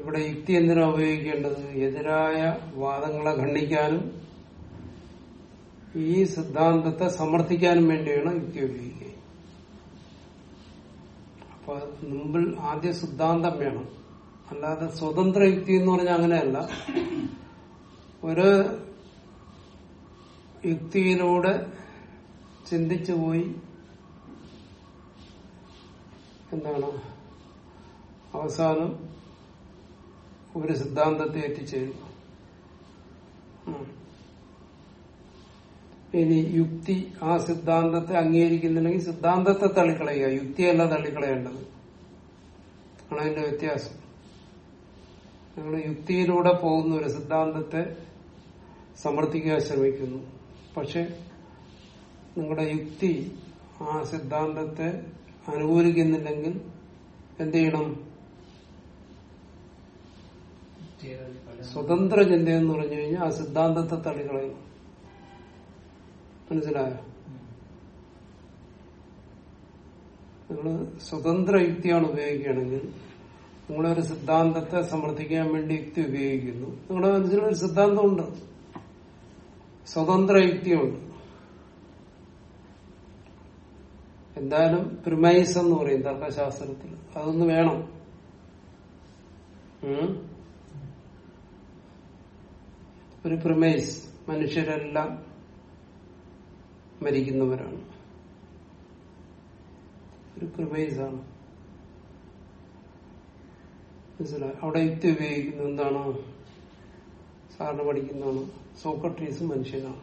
S1: ഇവിടെ യുക്തി എന്തിനാ ഉപയോഗിക്കേണ്ടത്? എതിരായ വാദങ്ങളെ ഖണ്ഡിക്കാനും ഈ സിദ്ധാന്തത്തെ സമർത്ഥിക്കാനും വേണ്ടിയാണ് യുക്തി ഉപയോഗിക്കുക. അപ്പൊ മുമ്പിൽ ആദ്യ സിദ്ധാന്തം വേണം. അല്ലാതെ സ്വതന്ത്ര യുക്തി എന്ന് പറഞ്ഞാൽ അങ്ങനെയല്ല. ഒരു യുക്തിയിലൂടെ ചിന്തിച്ചു പോയി എന്താണ്? അവസാനം ഒരു സിദ്ധാന്തത്തെ എത്തിച്ചേരുന്നു. ഉം. ഇനി യുക്തി ആ സിദ്ധാന്തത്തെ അംഗീകരിക്കുന്നുണ്ടെങ്കിൽ സിദ്ധാന്തത്തെ തള്ളിക്കളയുക. യുക്തിയല്ല തള്ളിക്കളയേണ്ടത്. ആണ് അതിന്റെ വ്യത്യാസം. നിങ്ങൾ യുക്തിയിലൂടെ പോകുന്ന ഒരു സിദ്ധാന്തത്തെ സമർത്ഥിക്കാൻ ശ്രമിക്കുന്നു. പക്ഷെ നിങ്ങളുടെ യുക്തി ആ സിദ്ധാന്തത്തെ അനുകൂലിക്കുന്നില്ലെങ്കിൽ എന്ത് ചെയ്യണം? സ്വതന്ത്ര ചിന്ത എന്ന് പറഞ്ഞു കഴിഞ്ഞാൽ ആ സിദ്ധാന്തത്തെ തള്ളിക്കളയുന്നു. മനസ്സിലായോ? നിങ്ങൾ സ്വതന്ത്ര യുക്തിയാണ് ഉപയോഗിക്കുകയാണെങ്കിൽ നിങ്ങളൊരു സിദ്ധാന്തത്തെ സമർത്ഥിക്കാൻ വേണ്ടി യുക്തി ഉപയോഗിക്കുന്നു. നിങ്ങളുടെ മനസ്സിലൊരു സിദ്ധാന്തമുണ്ട്. സ്വതന്ത്ര യുക്തിയുണ്ട്. എന്തായാലും പ്രിമൈസ് എന്ന് പറയും തർക്കശാസ്ത്രത്തിൽ. അതൊന്ന് വേണം. ഒരു പ്രമേസ് മനുഷ്യരെല്ലാം മരിക്കുന്നവരാണ്. ഒരു പ്രമേസാണ് മനസ്സിലായി? അവിടെ യുക്തി ഉപയോഗിക്കുന്നത് എന്താണ്? സാറിന് പഠിക്കുന്നതാണ്. സോക്രട്ടീസ് മനുഷ്യനാണ്.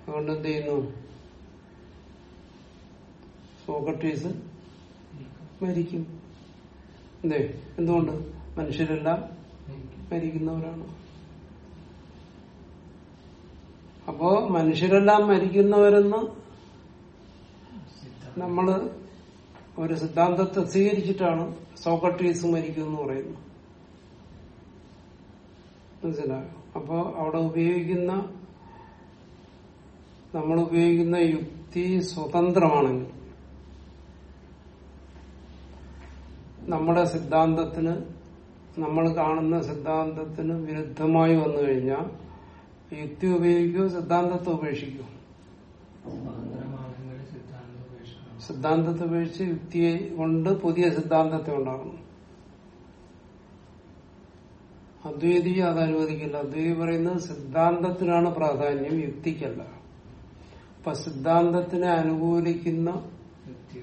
S1: അതുകൊണ്ട് എന്ത് ചെയ്യുന്നു? സോക്രട്ടീസ് മരിക്കും. എന്തേ? എന്തുകൊണ്ട്? മനുഷ്യരെല്ലാം മരിക്കുന്നവരാണ്? അപ്പോ മനുഷ്യരെല്ലാം മരിക്കുന്നവരെന്ന് നമ്മൾ ഒരു സിദ്ധാന്തത്തെ സ്വീകരിച്ചിട്ടാണ് സോക്രട്ടീസ് മരിക്കും എന്ന് പറയുന്നത്. മനസ്സിലായോ? അപ്പോ അവിടെ ഉപയോഗിക്കുന്ന നമ്മൾ ഉപയോഗിക്കുന്ന യുക്തി സ്വതന്ത്രമാണെങ്കിൽ നമ്മുടെ സിദ്ധാന്തത്തിന് നമ്മൾ കാണുന്ന സിദ്ധാന്തത്തിന് വിരുദ്ധമായി വന്നു കഴിഞ്ഞാൽ യുക്തി ഉപയോഗിക്കുമോ സിദ്ധാന്തത്തെ
S2: ഉപേക്ഷിക്കണം.
S1: സിദ്ധാന്തത്തെ ഉപേക്ഷിച്ച് യുക്തിയെ കൊണ്ട് പുതിയ സിദ്ധാന്തത്തെ ഉണ്ടാകുന്നു അദ്വൈതി അത് അനുവദിക്കില്ല. അദ്വൈതി പറയുന്നത് സിദ്ധാന്തത്തിനാണ് പ്രാധാന്യം യുക്തിക്കല്ല. അപ്പൊ സിദ്ധാന്തത്തിനെ അനുകൂലിക്കുന്ന
S2: യുക്തി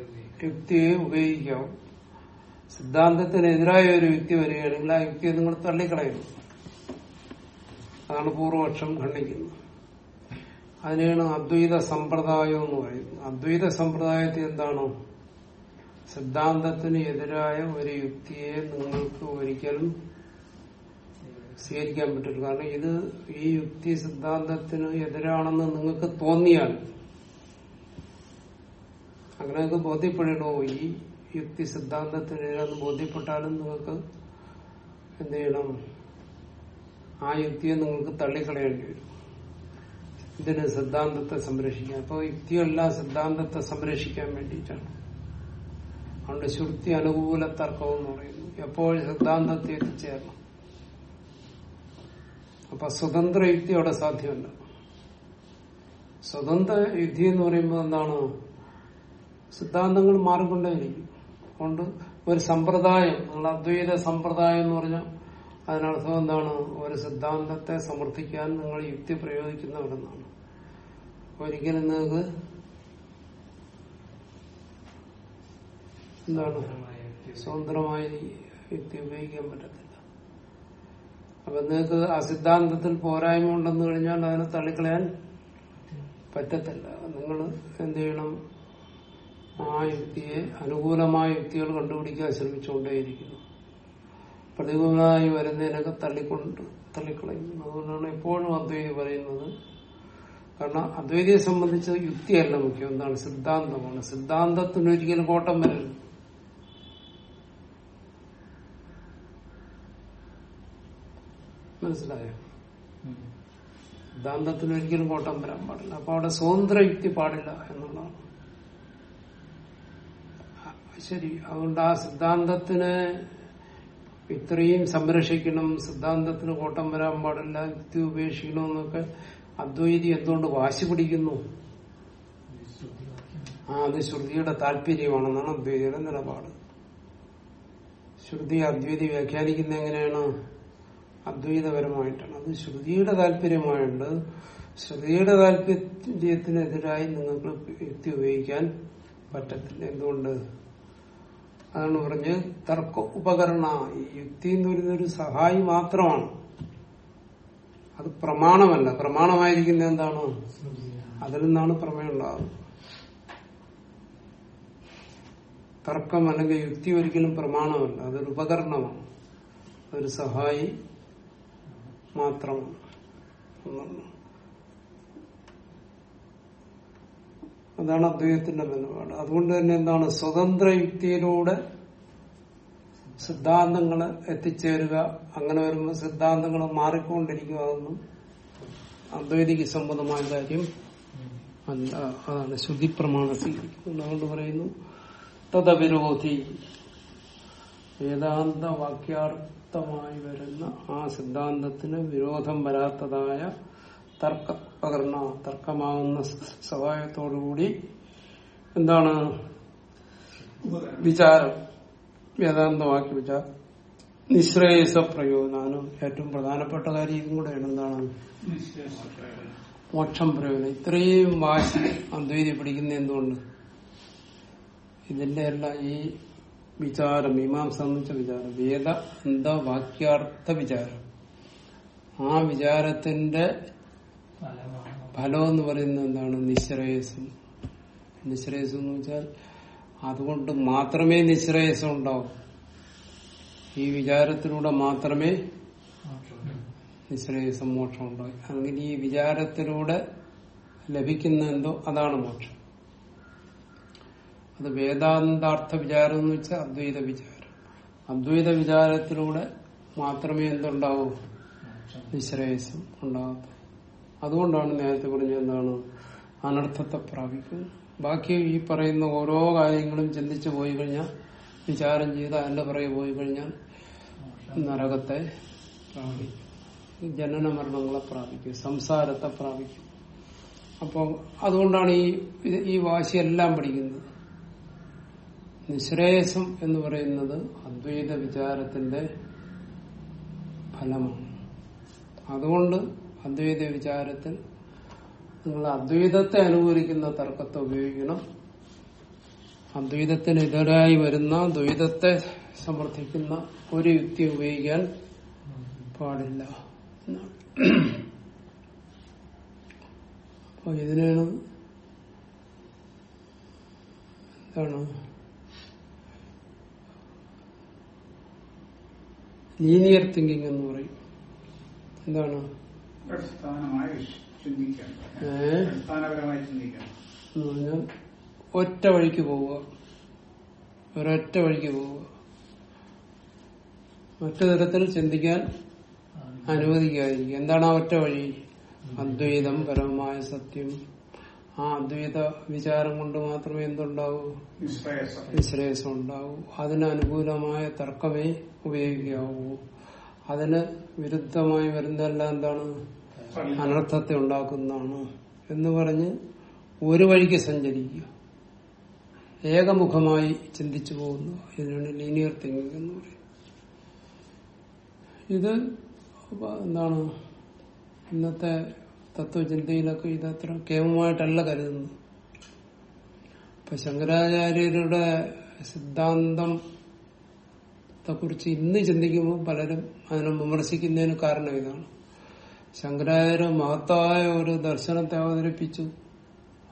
S1: യുക്തിയെ ഉപയോഗിക്കാം. സിദ്ധാന്തത്തിനെതിരായ ഒരു യുക്തി വരികയാണെങ്കിൽ ആ യുക്തിയെ നിങ്ങൾ തള്ളിക്കളയുന്നു അതാണ് പൂർവപക്ഷം ഖണ്ഡിക്കുന്നത്. അതിനെയാണ് അദ്വൈത സമ്പ്രദായം എന്ന് പറയുന്നത്. അദ്വൈത സമ്പ്രദായത്തിൽ എന്താണോ? സിദ്ധാന്തത്തിന് എതിരായ ഒരു യുക്തിയെ നിങ്ങൾക്ക് ഒരിക്കലും സ്വീകരിക്കാൻ പറ്റില്ല. കാരണം ഇത് ഈ യുക്തി സിദ്ധാന്തത്തിന് എതിരാണെന്ന് നിങ്ങൾക്ക് തോന്നിയാൽ അങ്ങനെ ബോധ്യപ്പെടണോ ഈ യുക്തി സിദ്ധാന്തത്തിനെതിരാന്ന് ബോധ്യപ്പെട്ടാലും നിങ്ങൾക്ക് എന്ത് ചെയ്യണം? ആ യുക്തിയെ നിങ്ങൾക്ക് തള്ളിക്കളയേണ്ടി വരും. ഇതിന് സിദ്ധാന്തത്തെ സംരക്ഷിക്കാൻ. അപ്പോൾ യുക്തിയല്ല സിദ്ധാന്തത്തെ സംരക്ഷിക്കാൻ വേണ്ടിയിട്ടാണ്. അതുകൊണ്ട് ശ്രുതി അനുകൂല തർക്കം എന്ന് പറയുന്നു. എപ്പോൾ സിദ്ധാന്തത്തെ എത്തിച്ചേരണം? അപ്പൊ സ്വതന്ത്ര യുക്തി അവിടെ സാധ്യമല്ല. സ്വതന്ത്ര യുക്തി എന്ന് പറയുമ്പോൾ എന്താണ്? സിദ്ധാന്തങ്ങൾ മാറിക്കൊണ്ടേയിരിക്കും. അതുകൊണ്ട് ഒരു സമ്പ്രദായം നമ്മൾ അദ്വൈത സമ്പ്രദായം എന്ന് പറഞ്ഞാൽ അതിനർത്ഥം എന്താണ്? ഒരു സിദ്ധാന്തത്തെ സമർത്ഥിക്കാൻ നിങ്ങൾ യുക്തി പ്രയോഗിക്കുന്നവരെന്നാണ് ഒരിക്കലും നിങ്ങൾക്ക് എന്താണ്?
S2: സ്വതന്ത്രമായി യുക്തി
S1: ഉപയോഗിക്കാൻ പറ്റത്തില്ല. അപ്പൊ നിങ്ങൾക്ക് ആ സിദ്ധാന്തത്തിൽ പോരായ്മ ഉണ്ടെന്ന് കഴിഞ്ഞാൽ അതിനെ തള്ളിക്കളയാൻ പറ്റത്തില്ല. നിങ്ങൾ എന്ത് ചെയ്യണം? ആ യുക്തിയെ അനുകൂലമായ യുക്തികൾ കണ്ടുപിടിക്കാൻ ശ്രമിച്ചുകൊണ്ടേയിരിക്കുന്നു. പ്രതികൂലമായി വരുന്നതിനൊക്കെ തള്ളിക്കൊണ്ട് തള്ളിക്കളയും അതുകൊണ്ടാണ് എപ്പോഴും അദ്വൈതി പറയുന്നത് കാരണം അദ്വൈതിയെ സംബന്ധിച്ച് യുക്തിയല്ല മുഖ്യം. എന്താണ്? സിദ്ധാന്തമാണ്. സിദ്ധാന്തത്തിന് ഒരിക്കലും കോട്ടം വരരുത്. മനസ്സിലായോ. സിദ്ധാന്തത്തിന് ഒരിക്കലും കോട്ടം വരാൻ പാടില്ല. അപ്പൊ അവിടെ സ്വതന്ത്ര യുക്തി പാടില്ല എന്നുള്ളതാണ്. ശരി. അതുകൊണ്ട് ആ സിദ്ധാന്തത്തിന് ഇത്രയും സംരക്ഷിക്കണം സിദ്ധാന്തത്തിന് കോട്ടം വരാൻ പാടില്ല യുക്തി ഉപേക്ഷിക്കണം എന്നൊക്കെ അദ്വൈതി എന്തുകൊണ്ട് വാശി പിടിക്കുന്നു? ആ അത് ശ്രുതിയുടെ താല്പര്യമാണെന്നാണ് അദ്വൈതിയുടെ നിലപാട്. ശ്രുതി അദ്വൈതി വ്യാഖ്യാനിക്കുന്ന എങ്ങനെയാണ്? അദ്വൈതപരമായിട്ടാണ്. അത് ശ്രുതിയുടെ താല്പര്യമായുണ്ട് ശ്രുതിയുടെ താല്പര്യത്തിനെതിരായി നിങ്ങൾക്ക് യുക്തി ഉപയോഗിക്കാൻ പറ്റത്തില്ല. എന്തുകൊണ്ട്? അതാണ് പറഞ്ഞ് തർക്ക ഉപകരണ യുക്തി എന്ന് പറയുന്ന ഒരു സഹായി മാത്രമാണ്. അത് പ്രമാണമല്ല. പ്രമാണമായിരിക്കുന്ന എന്താണ്? അതിൽ നിന്നാണ് പ്രമേയം ഉണ്ടാകുന്നത് തർക്കം അല്ലെങ്കിൽ യുക്തി ഒരിക്കലും പ്രമാണമല്ല. അതൊരു ഉപകരണമാണ്. അതൊരു സഹായി മാത്രമാണ്. അതാണ് അദ്വൈതത്തിന്റെ നിലപാട്. അതുകൊണ്ട് തന്നെ എന്താണ്? സ്വതന്ത്ര യുക്തിയിലൂടെ സിദ്ധാന്തങ്ങൾ എത്തിച്ചേരുക അങ്ങനെ വരുമ്പോൾ സിദ്ധാന്തങ്ങൾ മാറിക്കൊണ്ടിരിക്കുക അതൊന്നും അദ്വൈതിക്ക് സംബന്ധമായ കാര്യം അല്ല അതാണ് ശുദ്ധി പ്രമാണ സ്വീകരിക്കുന്നത് അതുകൊണ്ട് പറയുന്നു. തദവിരോധി വേദാന്ത വാക്യാർത്ഥമായി വരുന്ന ആ സിദ്ധാന്തത്തിന് വിരോധം വരാത്തതായ തർക്ക പകർന്ന തർക്കമാകുന്ന സ്വഭാവത്തോടുകൂടി എന്താണ് വിചാരം വേദാന്തമാക്കി വിചാരം. നിശ്രേയസ പ്രയോജനം ഏറ്റവും പ്രധാനപ്പെട്ട കാര്യം കൂടെയാണ്. എന്താണ്? മോക്ഷം പ്രയോജനം. ഇത്രയും വാശി അദ്വൈതി പിടിക്കുന്ന എന്തുകൊണ്ട്? ഇതിന്റെ എല്ലാം ഈ വിചാരം മീമാംസ സംബന്ധിച്ച വിചാരം വേദ എന്താ വാക്യാർത്ഥ വിചാരം. ആ വിചാരത്തിന്റെ ഫലം എന്ന് പറയുന്നത് എന്താണ്? നിശ്രേയസം നിശ്രേയസം എന്ന് വെച്ചാൽ അതുകൊണ്ട് മാത്രമേ നിശ്രേയസം ഉണ്ടാവും ഈ വിചാരത്തിലൂടെ മാത്രമേ നിശ്രേയസം മോക്ഷം ഉണ്ടാവും അങ്ങനെ ഈ വിചാരത്തിലൂടെ ലഭിക്കുന്ന എന്തോ അതാണ് മോക്ഷം. അത് വേദാന്താർത്ഥ വിചാരം എന്ന് വെച്ചാൽ അദ്വൈത വിചാരം. അദ്വൈത വിചാരത്തിലൂടെ മാത്രമേ എന്തുണ്ടാവൂ? നിശ്രേയസം ഉണ്ടാകത്തു അതുകൊണ്ടാണ് നേരത്തെ പറഞ്ഞ എന്താണ്? അനർത്ഥത്തെ പ്രാപിക്കുന്നത് ബാക്കി ഈ പറയുന്ന ഓരോ കാര്യങ്ങളും ചിന്തിച്ചു പോയി കഴിഞ്ഞാൽ വിചാരം ചെയ്ത് അതിന്റെ പുറകെ പോയി കഴിഞ്ഞാൽ നരകത്തെ പ്രാപിക്കും. ജനന മരണങ്ങളെ പ്രാപിക്കും. സംസാരത്തെ പ്രാപിക്കും. അപ്പോൾ അതുകൊണ്ടാണ് ഈ ഈ വാശിയെല്ലാം പഠിക്കുന്നത് നിശ്രേയസം എന്ന് പറയുന്നത് അദ്വൈത വിചാരത്തിന്റെ ഫലമാണ്. അതുകൊണ്ട് അദ്വൈത വിചാരത്തിൽ നിങ്ങൾ അദ്വൈതത്തെ അനുകൂലിക്കുന്ന തർക്കത്തെ ഉപയോഗിക്കണം. അദ്വൈതത്തിനെതിരായി വരുന്ന ദ്വൈതത്തെ സമർത്ഥിക്കുന്ന ഒരു യുക്തി ഉപയോഗിക്കാൻ പാടില്ല. അപ്പൊ ഇതിനാണ് എന്താണ്? ലീനിയർ തിങ്കിങ് എന്ന് പറയും. എന്താണ്?
S3: അടിസ്ഥാനമായി ചിന്തിക്കാം.
S1: ഏ?
S3: അടിസ്ഥാനപരമായി ചിന്തിക്കാം.
S1: എന്ന് പറഞ്ഞാൽ ഒറ്റ വഴിക്ക് പോവുക. ഒരൊറ്റ വഴിക്ക് പോവുക. ഒറ്റ തരത്തിൽ ചിന്തിക്കാൻ അനുവദിക്കാതിരിക്കുക. എന്താണ് ആ ഒറ്റ വഴി? അദ്വൈതം പരമമായ സത്യം. ആ അദ്വൈത വിചാരം കൊണ്ട് മാത്രമേ എന്തുണ്ടാവൂ?
S3: വിശ്രേയസം
S1: നിശ്രേയസം ഉണ്ടാവൂ. അതിന് അനുകൂലമായ തർക്കമേ ഉപയോഗിക്കാവൂ. അതിന് വിരുദ്ധമായി വരുന്നതെല്ലാം എന്താണ്? അനർത്ഥത്തെ ഉണ്ടാക്കുന്നതാണ് എന്ന് പറഞ്ഞ് ഒരു വഴിക്ക് സഞ്ചരിക്കുക. ഏകമുഖമായി ചിന്തിച്ചു പോകുന്നു. ഇതിനാണ് ലീനിയർ തിങ്കിങ് എന്ന് പറയുന്നത് ഇത് എന്താണ്? ഇന്നത്തെ തത്വചിന്തയിലൊക്കെ ഇത് അത്ര കേമമായിട്ടല്ല കരുതുന്നു ഇപ്പൊ ശങ്കരാചാര്യരുടെ സിദ്ധാന്തം കുറിച്ച് ഇന്ന് ചിന്തിക്കുമ്പോൾ പലരും അതിനെ വിമർശിക്കുന്നതിന് കാരണം ഇതാണ്. ശങ്കരാചാര്യ മഹത്തായ ഒരു ദർശനത്തെ അവതരിപ്പിച്ചു.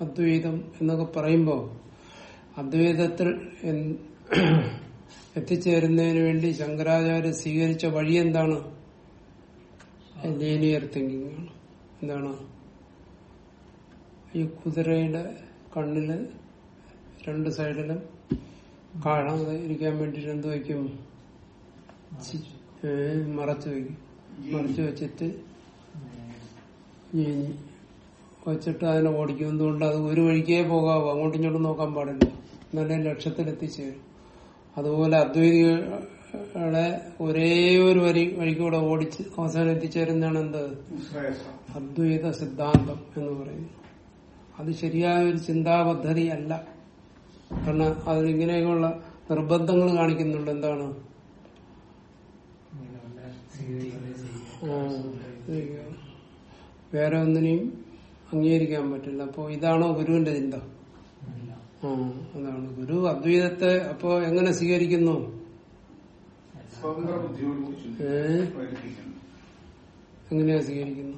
S1: അദ്വൈതം എന്നൊക്കെ പറയുമ്പോൾ അദ്വൈതത്തിൽ എത്തിച്ചേരുന്നതിന് വേണ്ടി ശങ്കരാചാര്യ സ്വീകരിച്ച വഴി എന്താണ്? ലീനിയർ തിങ്കിങ് ആണ്. എന്താണ്? ഈ കുതിരയുടെ കണ്ണിൽ രണ്ട് സൈഡിലും കാണാതെ ഇരിക്കാൻ വേണ്ടിട്ട് എന്ത് വയ്ക്കും? മറച്ചു വയ്ക്കും. മറച്ചു വെച്ചിട്ട് ഈ വച്ചിട്ട് അതിനെ ഓടിക്കും എന്തുകൊണ്ട് അത് ഒരു വഴിക്കേ പോകാവൂ. അങ്ങോട്ടും ഇങ്ങോട്ടും നോക്കാൻ പാടില്ല. എന്നാലേ ലക്ഷ്യത്തിലെത്തിച്ചേരും അതുപോലെ അദ്വൈതികളെ ഒരേ ഒരു വരി വഴിക്കൂടെ ഓടിച്ച് അവസാനം എത്തിച്ചേരുന്നതാണ് എന്ത്? അദ്വൈത സിദ്ധാന്തം എന്ന് പറയുന്നത്. അത് ശരിയായ ഒരു ചിന്താപദ്ധതി അല്ല. കാരണം അതിലിങ്ങനെയൊക്കെയുള്ള നിർബന്ധങ്ങൾ കാണിക്കുന്നുണ്ട്. എന്താണ്? ആ, വേറെ ഒന്നിനെയും അംഗീകരിക്കാൻ പറ്റില്ല. അപ്പോ ഇതാണോ ഗുരുവിന്റെ ചിന്ത? ആ അതാണ്. ഗുരു അദ്വൈതത്തെ അപ്പോ എങ്ങനെ സ്വീകരിക്കുന്നു? എങ്ങനെയാ സ്വീകരിക്കുന്നു?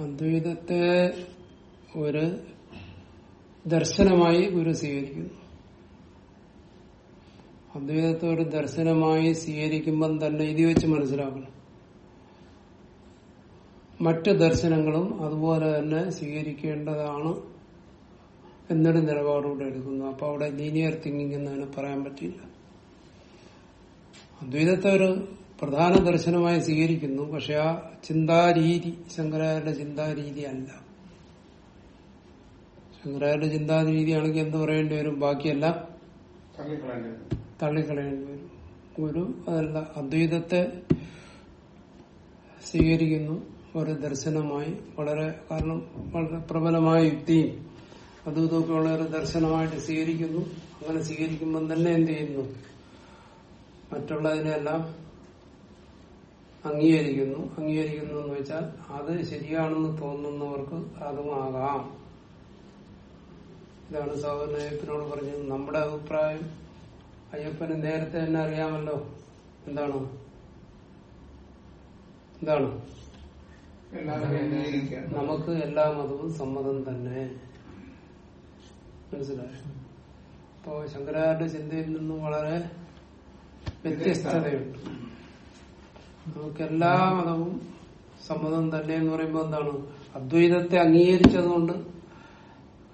S1: അദ്വൈതത്തെ ഒരു ദർശനമായി ഗുരു സ്വീകരിക്കുന്നു. അദ്വൈതത്തെ ഒരു ദർശനമായി സ്വീകരിക്കുമ്പം തന്നെ ഇത് വെച്ച് മനസ്സിലാക്കണം. മറ്റ് ദർശനങ്ങളും അതുപോലെ തന്നെ സ്വീകരിക്കേണ്ടതാണ് എന്നൊരു നിലപാടുകൂടെ എടുക്കുന്നു. അപ്പൊ അവിടെ ലീനിയർ തിങ്കിങ് എന്നതിന് പറയാൻ പറ്റില്ല അദ്വൈതത്തെ ഒരു പ്രധാന ദർശനമായി സ്വീകരിക്കുന്നു. പക്ഷെ ആ ചിന്താരീതി ശങ്കരാചാര്യ ചിന്താരീതി അല്ല. ശങ്കരാചാര്യ ചിന്താരീതിയാണെങ്കിൽ എന്ത് പറയേണ്ടി വരും? ബാക്കിയല്ല തള്ളിക്കളയേണ്ടി വരും. ഗുരു അതല്ല അദ്വൈതത്തെ സ്വീകരിക്കുന്നു. ഒരു ദർശനമായി വളരെ കാരണം വളരെ പ്രബലമായ യുക്തിയും അതും ഉള്ള ഒരു ദർശനമായിട്ട് സ്വീകരിക്കുന്നു. അങ്ങനെ സ്വീകരിക്കുമ്പം തന്നെ എന്ത് ചെയ്യുന്നു? മറ്റുള്ളതിനെല്ലാം അംഗീകരിക്കുന്നു. അംഗീകരിക്കുന്നു എന്ന് വെച്ചാൽ അത് ശരിയാണെന്ന് തോന്നുന്നവർക്ക് അതുമാകാം ഇതാണ് സഹോദരൻ അയ്യപ്പനോട് പറഞ്ഞത്. നമ്മുടെ അഭിപ്രായം അയ്യപ്പന് നേരത്തെ തന്നെ അറിയാമല്ലോ. എന്താണ്? എന്താണ്? നമുക്ക് എല്ലാ മതവും സമ്മതം തന്നെ. മനസ്സിലായോ? അപ്പോ ശങ്കരാചാര്യ ചിന്തയിൽ നിന്നും വളരെ വ്യത്യസ്തതയുണ്ട്. നമുക്ക് എല്ലാ മതവും സമ്മതം തന്നെ എന്ന് പറയുമ്പോൾ എന്താണ്? അദ്വൈതത്തെ അംഗീകരിച്ചതുകൊണ്ട്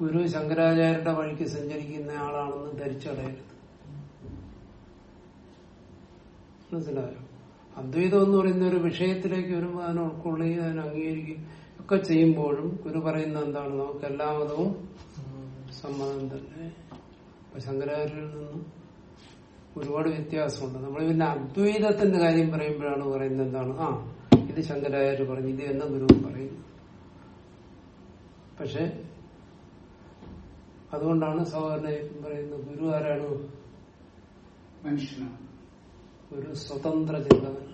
S1: ഗുരു ശങ്കരാചാര്യരുടെ വഴിക്ക് സഞ്ചരിക്കുന്ന ആളാണെന്ന് ധരിച്ചടയരുത്. മനസ്സിലായോ? അദ്വൈതം എന്ന് പറയുന്ന ഒരു വിഷയത്തിലേക്ക് വരുമ്പോൾ അതിനെ ഉൾക്കൊള്ളുകയും അതിനെ അംഗീകരിക്കുകയും ഒക്കെ ചെയ്യുമ്പോഴും ഗുരു പറയുന്ന എന്താണ്? നമുക്ക് എല്ലാ മതവും സമ്മതം തന്നെ. ഇപ്പൊ നിന്നും ഒരുപാട് വ്യത്യാസമുണ്ട്. നമ്മൾ പിന്നെ അദ്വൈതത്തിന്റെ കാര്യം പറയുമ്പോഴാണ് പറയുന്നത് എന്താണ്? ആ ഇത് ശങ്കരാചാര്യ പറഞ്ഞു ഇത് എന്ന ഗുരു പറയുന്നു. പക്ഷെ അതുകൊണ്ടാണ് സഹോദരൻ പറയുന്നത് ഗുരു ആരാണ്?
S3: മനുഷ്യനാണ്.
S1: ഒരു സ്വതന്ത്ര ചിന്തകൻ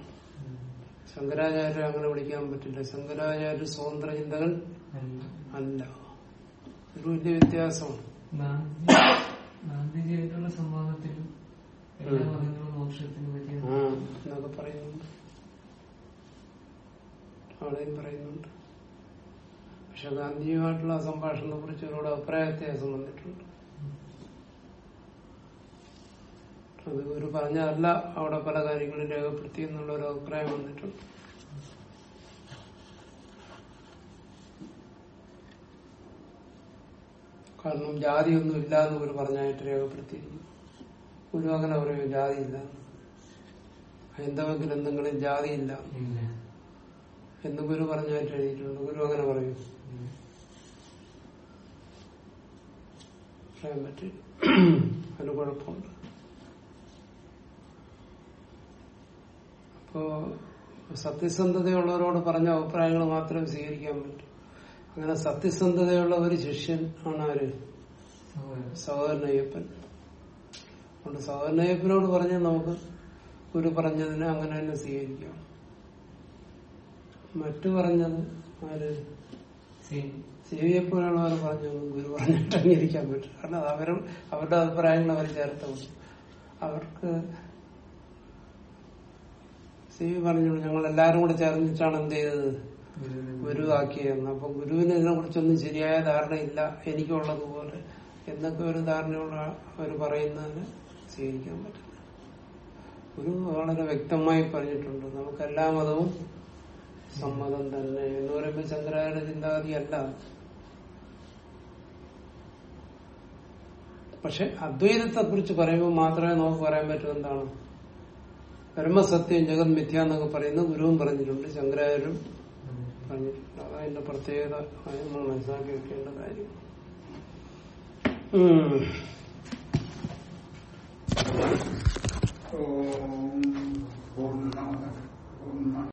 S1: ശങ്കരാചാര്യ അങ്ങനെ വിളിക്കാൻ പറ്റില്ല. ശങ്കരാചാര്യ സ്വതന്ത്ര ചിന്തകൻ അല്ല. ഒരു വലിയ വ്യത്യാസമാണ്.
S2: ഗാന്ധിജിയായിട്ടുള്ള സംവാദത്തിലും എല്ലാ മതങ്ങളും മോക്ഷത്തിനും വലിയ
S1: ആ, എന്നൊക്കെ പറയുന്നുണ്ട്. അവിടെയും പറയുന്നുണ്ട്. പക്ഷെ ഗാന്ധിയുമായിട്ടുള്ള സംഭാഷണത്തെ കുറിച്ച് ഒരുപാട് അഭിപ്രായ വ്യത്യാസം വന്നിട്ടുണ്ട്. അത് ഒരു പറഞ്ഞതല്ല അവിടെ പല കാര്യങ്ങളും രേഖപ്പെടുത്തി എന്നുള്ള ഒരു അഭിപ്രായം വന്നിട്ടുണ്ട്. കാരണം ജാതിയൊന്നും ഇല്ല എന്ന് ഒരു പറഞ്ഞായിട്ട് രേഖപ്പെടുത്തിയിരുന്നു ഗുരു അങ്ങനെ പറയും ജാതിയില്ല. ഹൈന്ദവ ഗ്രന്ഥങ്ങളിൽ ജാതിയില്ല.
S2: ഇല്ല.
S1: എന്ന് ഗുരു പറഞ്ഞായിട്ട് എഴുതിയിട്ടുണ്ട്. ഗുരു അങ്ങനെ പറയും. പറയാൻ പറ്റില്ല അതിന് കുഴപ്പമുണ്ട്. അപ്പോ സത്യസന്ധതയുള്ളവരോട് പറഞ്ഞ അഭിപ്രായങ്ങൾ മാത്രം സ്വീകരിക്കാൻ പറ്റൂ. അങ്ങനെ സത്യസന്ധതയുള്ള ഒരു ശിഷ്യൻ ആണ് ആര്? സഹോദരനയ്യപ്പൻ. അതുകൊണ്ട് സഹോദരനയ്യപ്പനോട് പറഞ്ഞ നമുക്ക് ഗുരു പറഞ്ഞതിനെ അങ്ങനെ തന്നെ സ്വീകരിക്കാം. മറ്റു പറഞ്ഞത് ആര്?
S2: സേവിയപ്പനാണ്
S1: അവർ പറഞ്ഞു ഗുരു പറഞ്ഞിട്ട് അംഗീകരിക്കാൻ പറ്റും കാരണം അവരും അവരുടെ അഭിപ്രായങ്ങൾ അവർ ചേർത്ത് അവർക്ക് സേവി പറഞ്ഞു ഞങ്ങൾ എല്ലാരും കൂടെ ചേർന്നിട്ടാണ് എന്ത് ചെയ്തത്? ഗുരു ആക്കിയെന്ന് അപ്പൊ ഗുരുവിന് ഇതിനെ കുറിച്ചൊന്നും ശരിയായ ധാരണയില്ല എനിക്കുള്ളതുപോലെ എന്നൊക്കെ ഒരു ധാരണയുള്ള അവർ പറയുന്നതിന് സ്വീകരിക്കാൻ പറ്റില്ല. ഗുരു വളരെ വ്യക്തമായി പറഞ്ഞിട്ടുണ്ട്. നമുക്ക് എല്ലാ മതവും സമ്മതം തന്നെ. എന്ന് പറയുമ്പോൾ ശങ്കരാചാര്യ ചിന്താഗതി അല്ല. പക്ഷെ അദ്വൈതത്തെ കുറിച്ച് പറയുമ്പോൾ മാത്രമേ നമുക്ക് പറയാൻ പറ്റൂ എന്താണ്? ബ്രഹ്മസത്യം ജഗത് മിഥ്യ എന്നൊക്കെ പറയുന്ന ഗുരുവും പറഞ്ഞിട്ടുണ്ട് ശങ്കരാചാര്യരും പറഞ്ഞിട്ടുണ്ട്. അതതിന്റെ പ്രത്യേകത നമ്മൾ മനസ്സിലാക്കി വെക്കേണ്ട കാര്യം.
S3: ഓം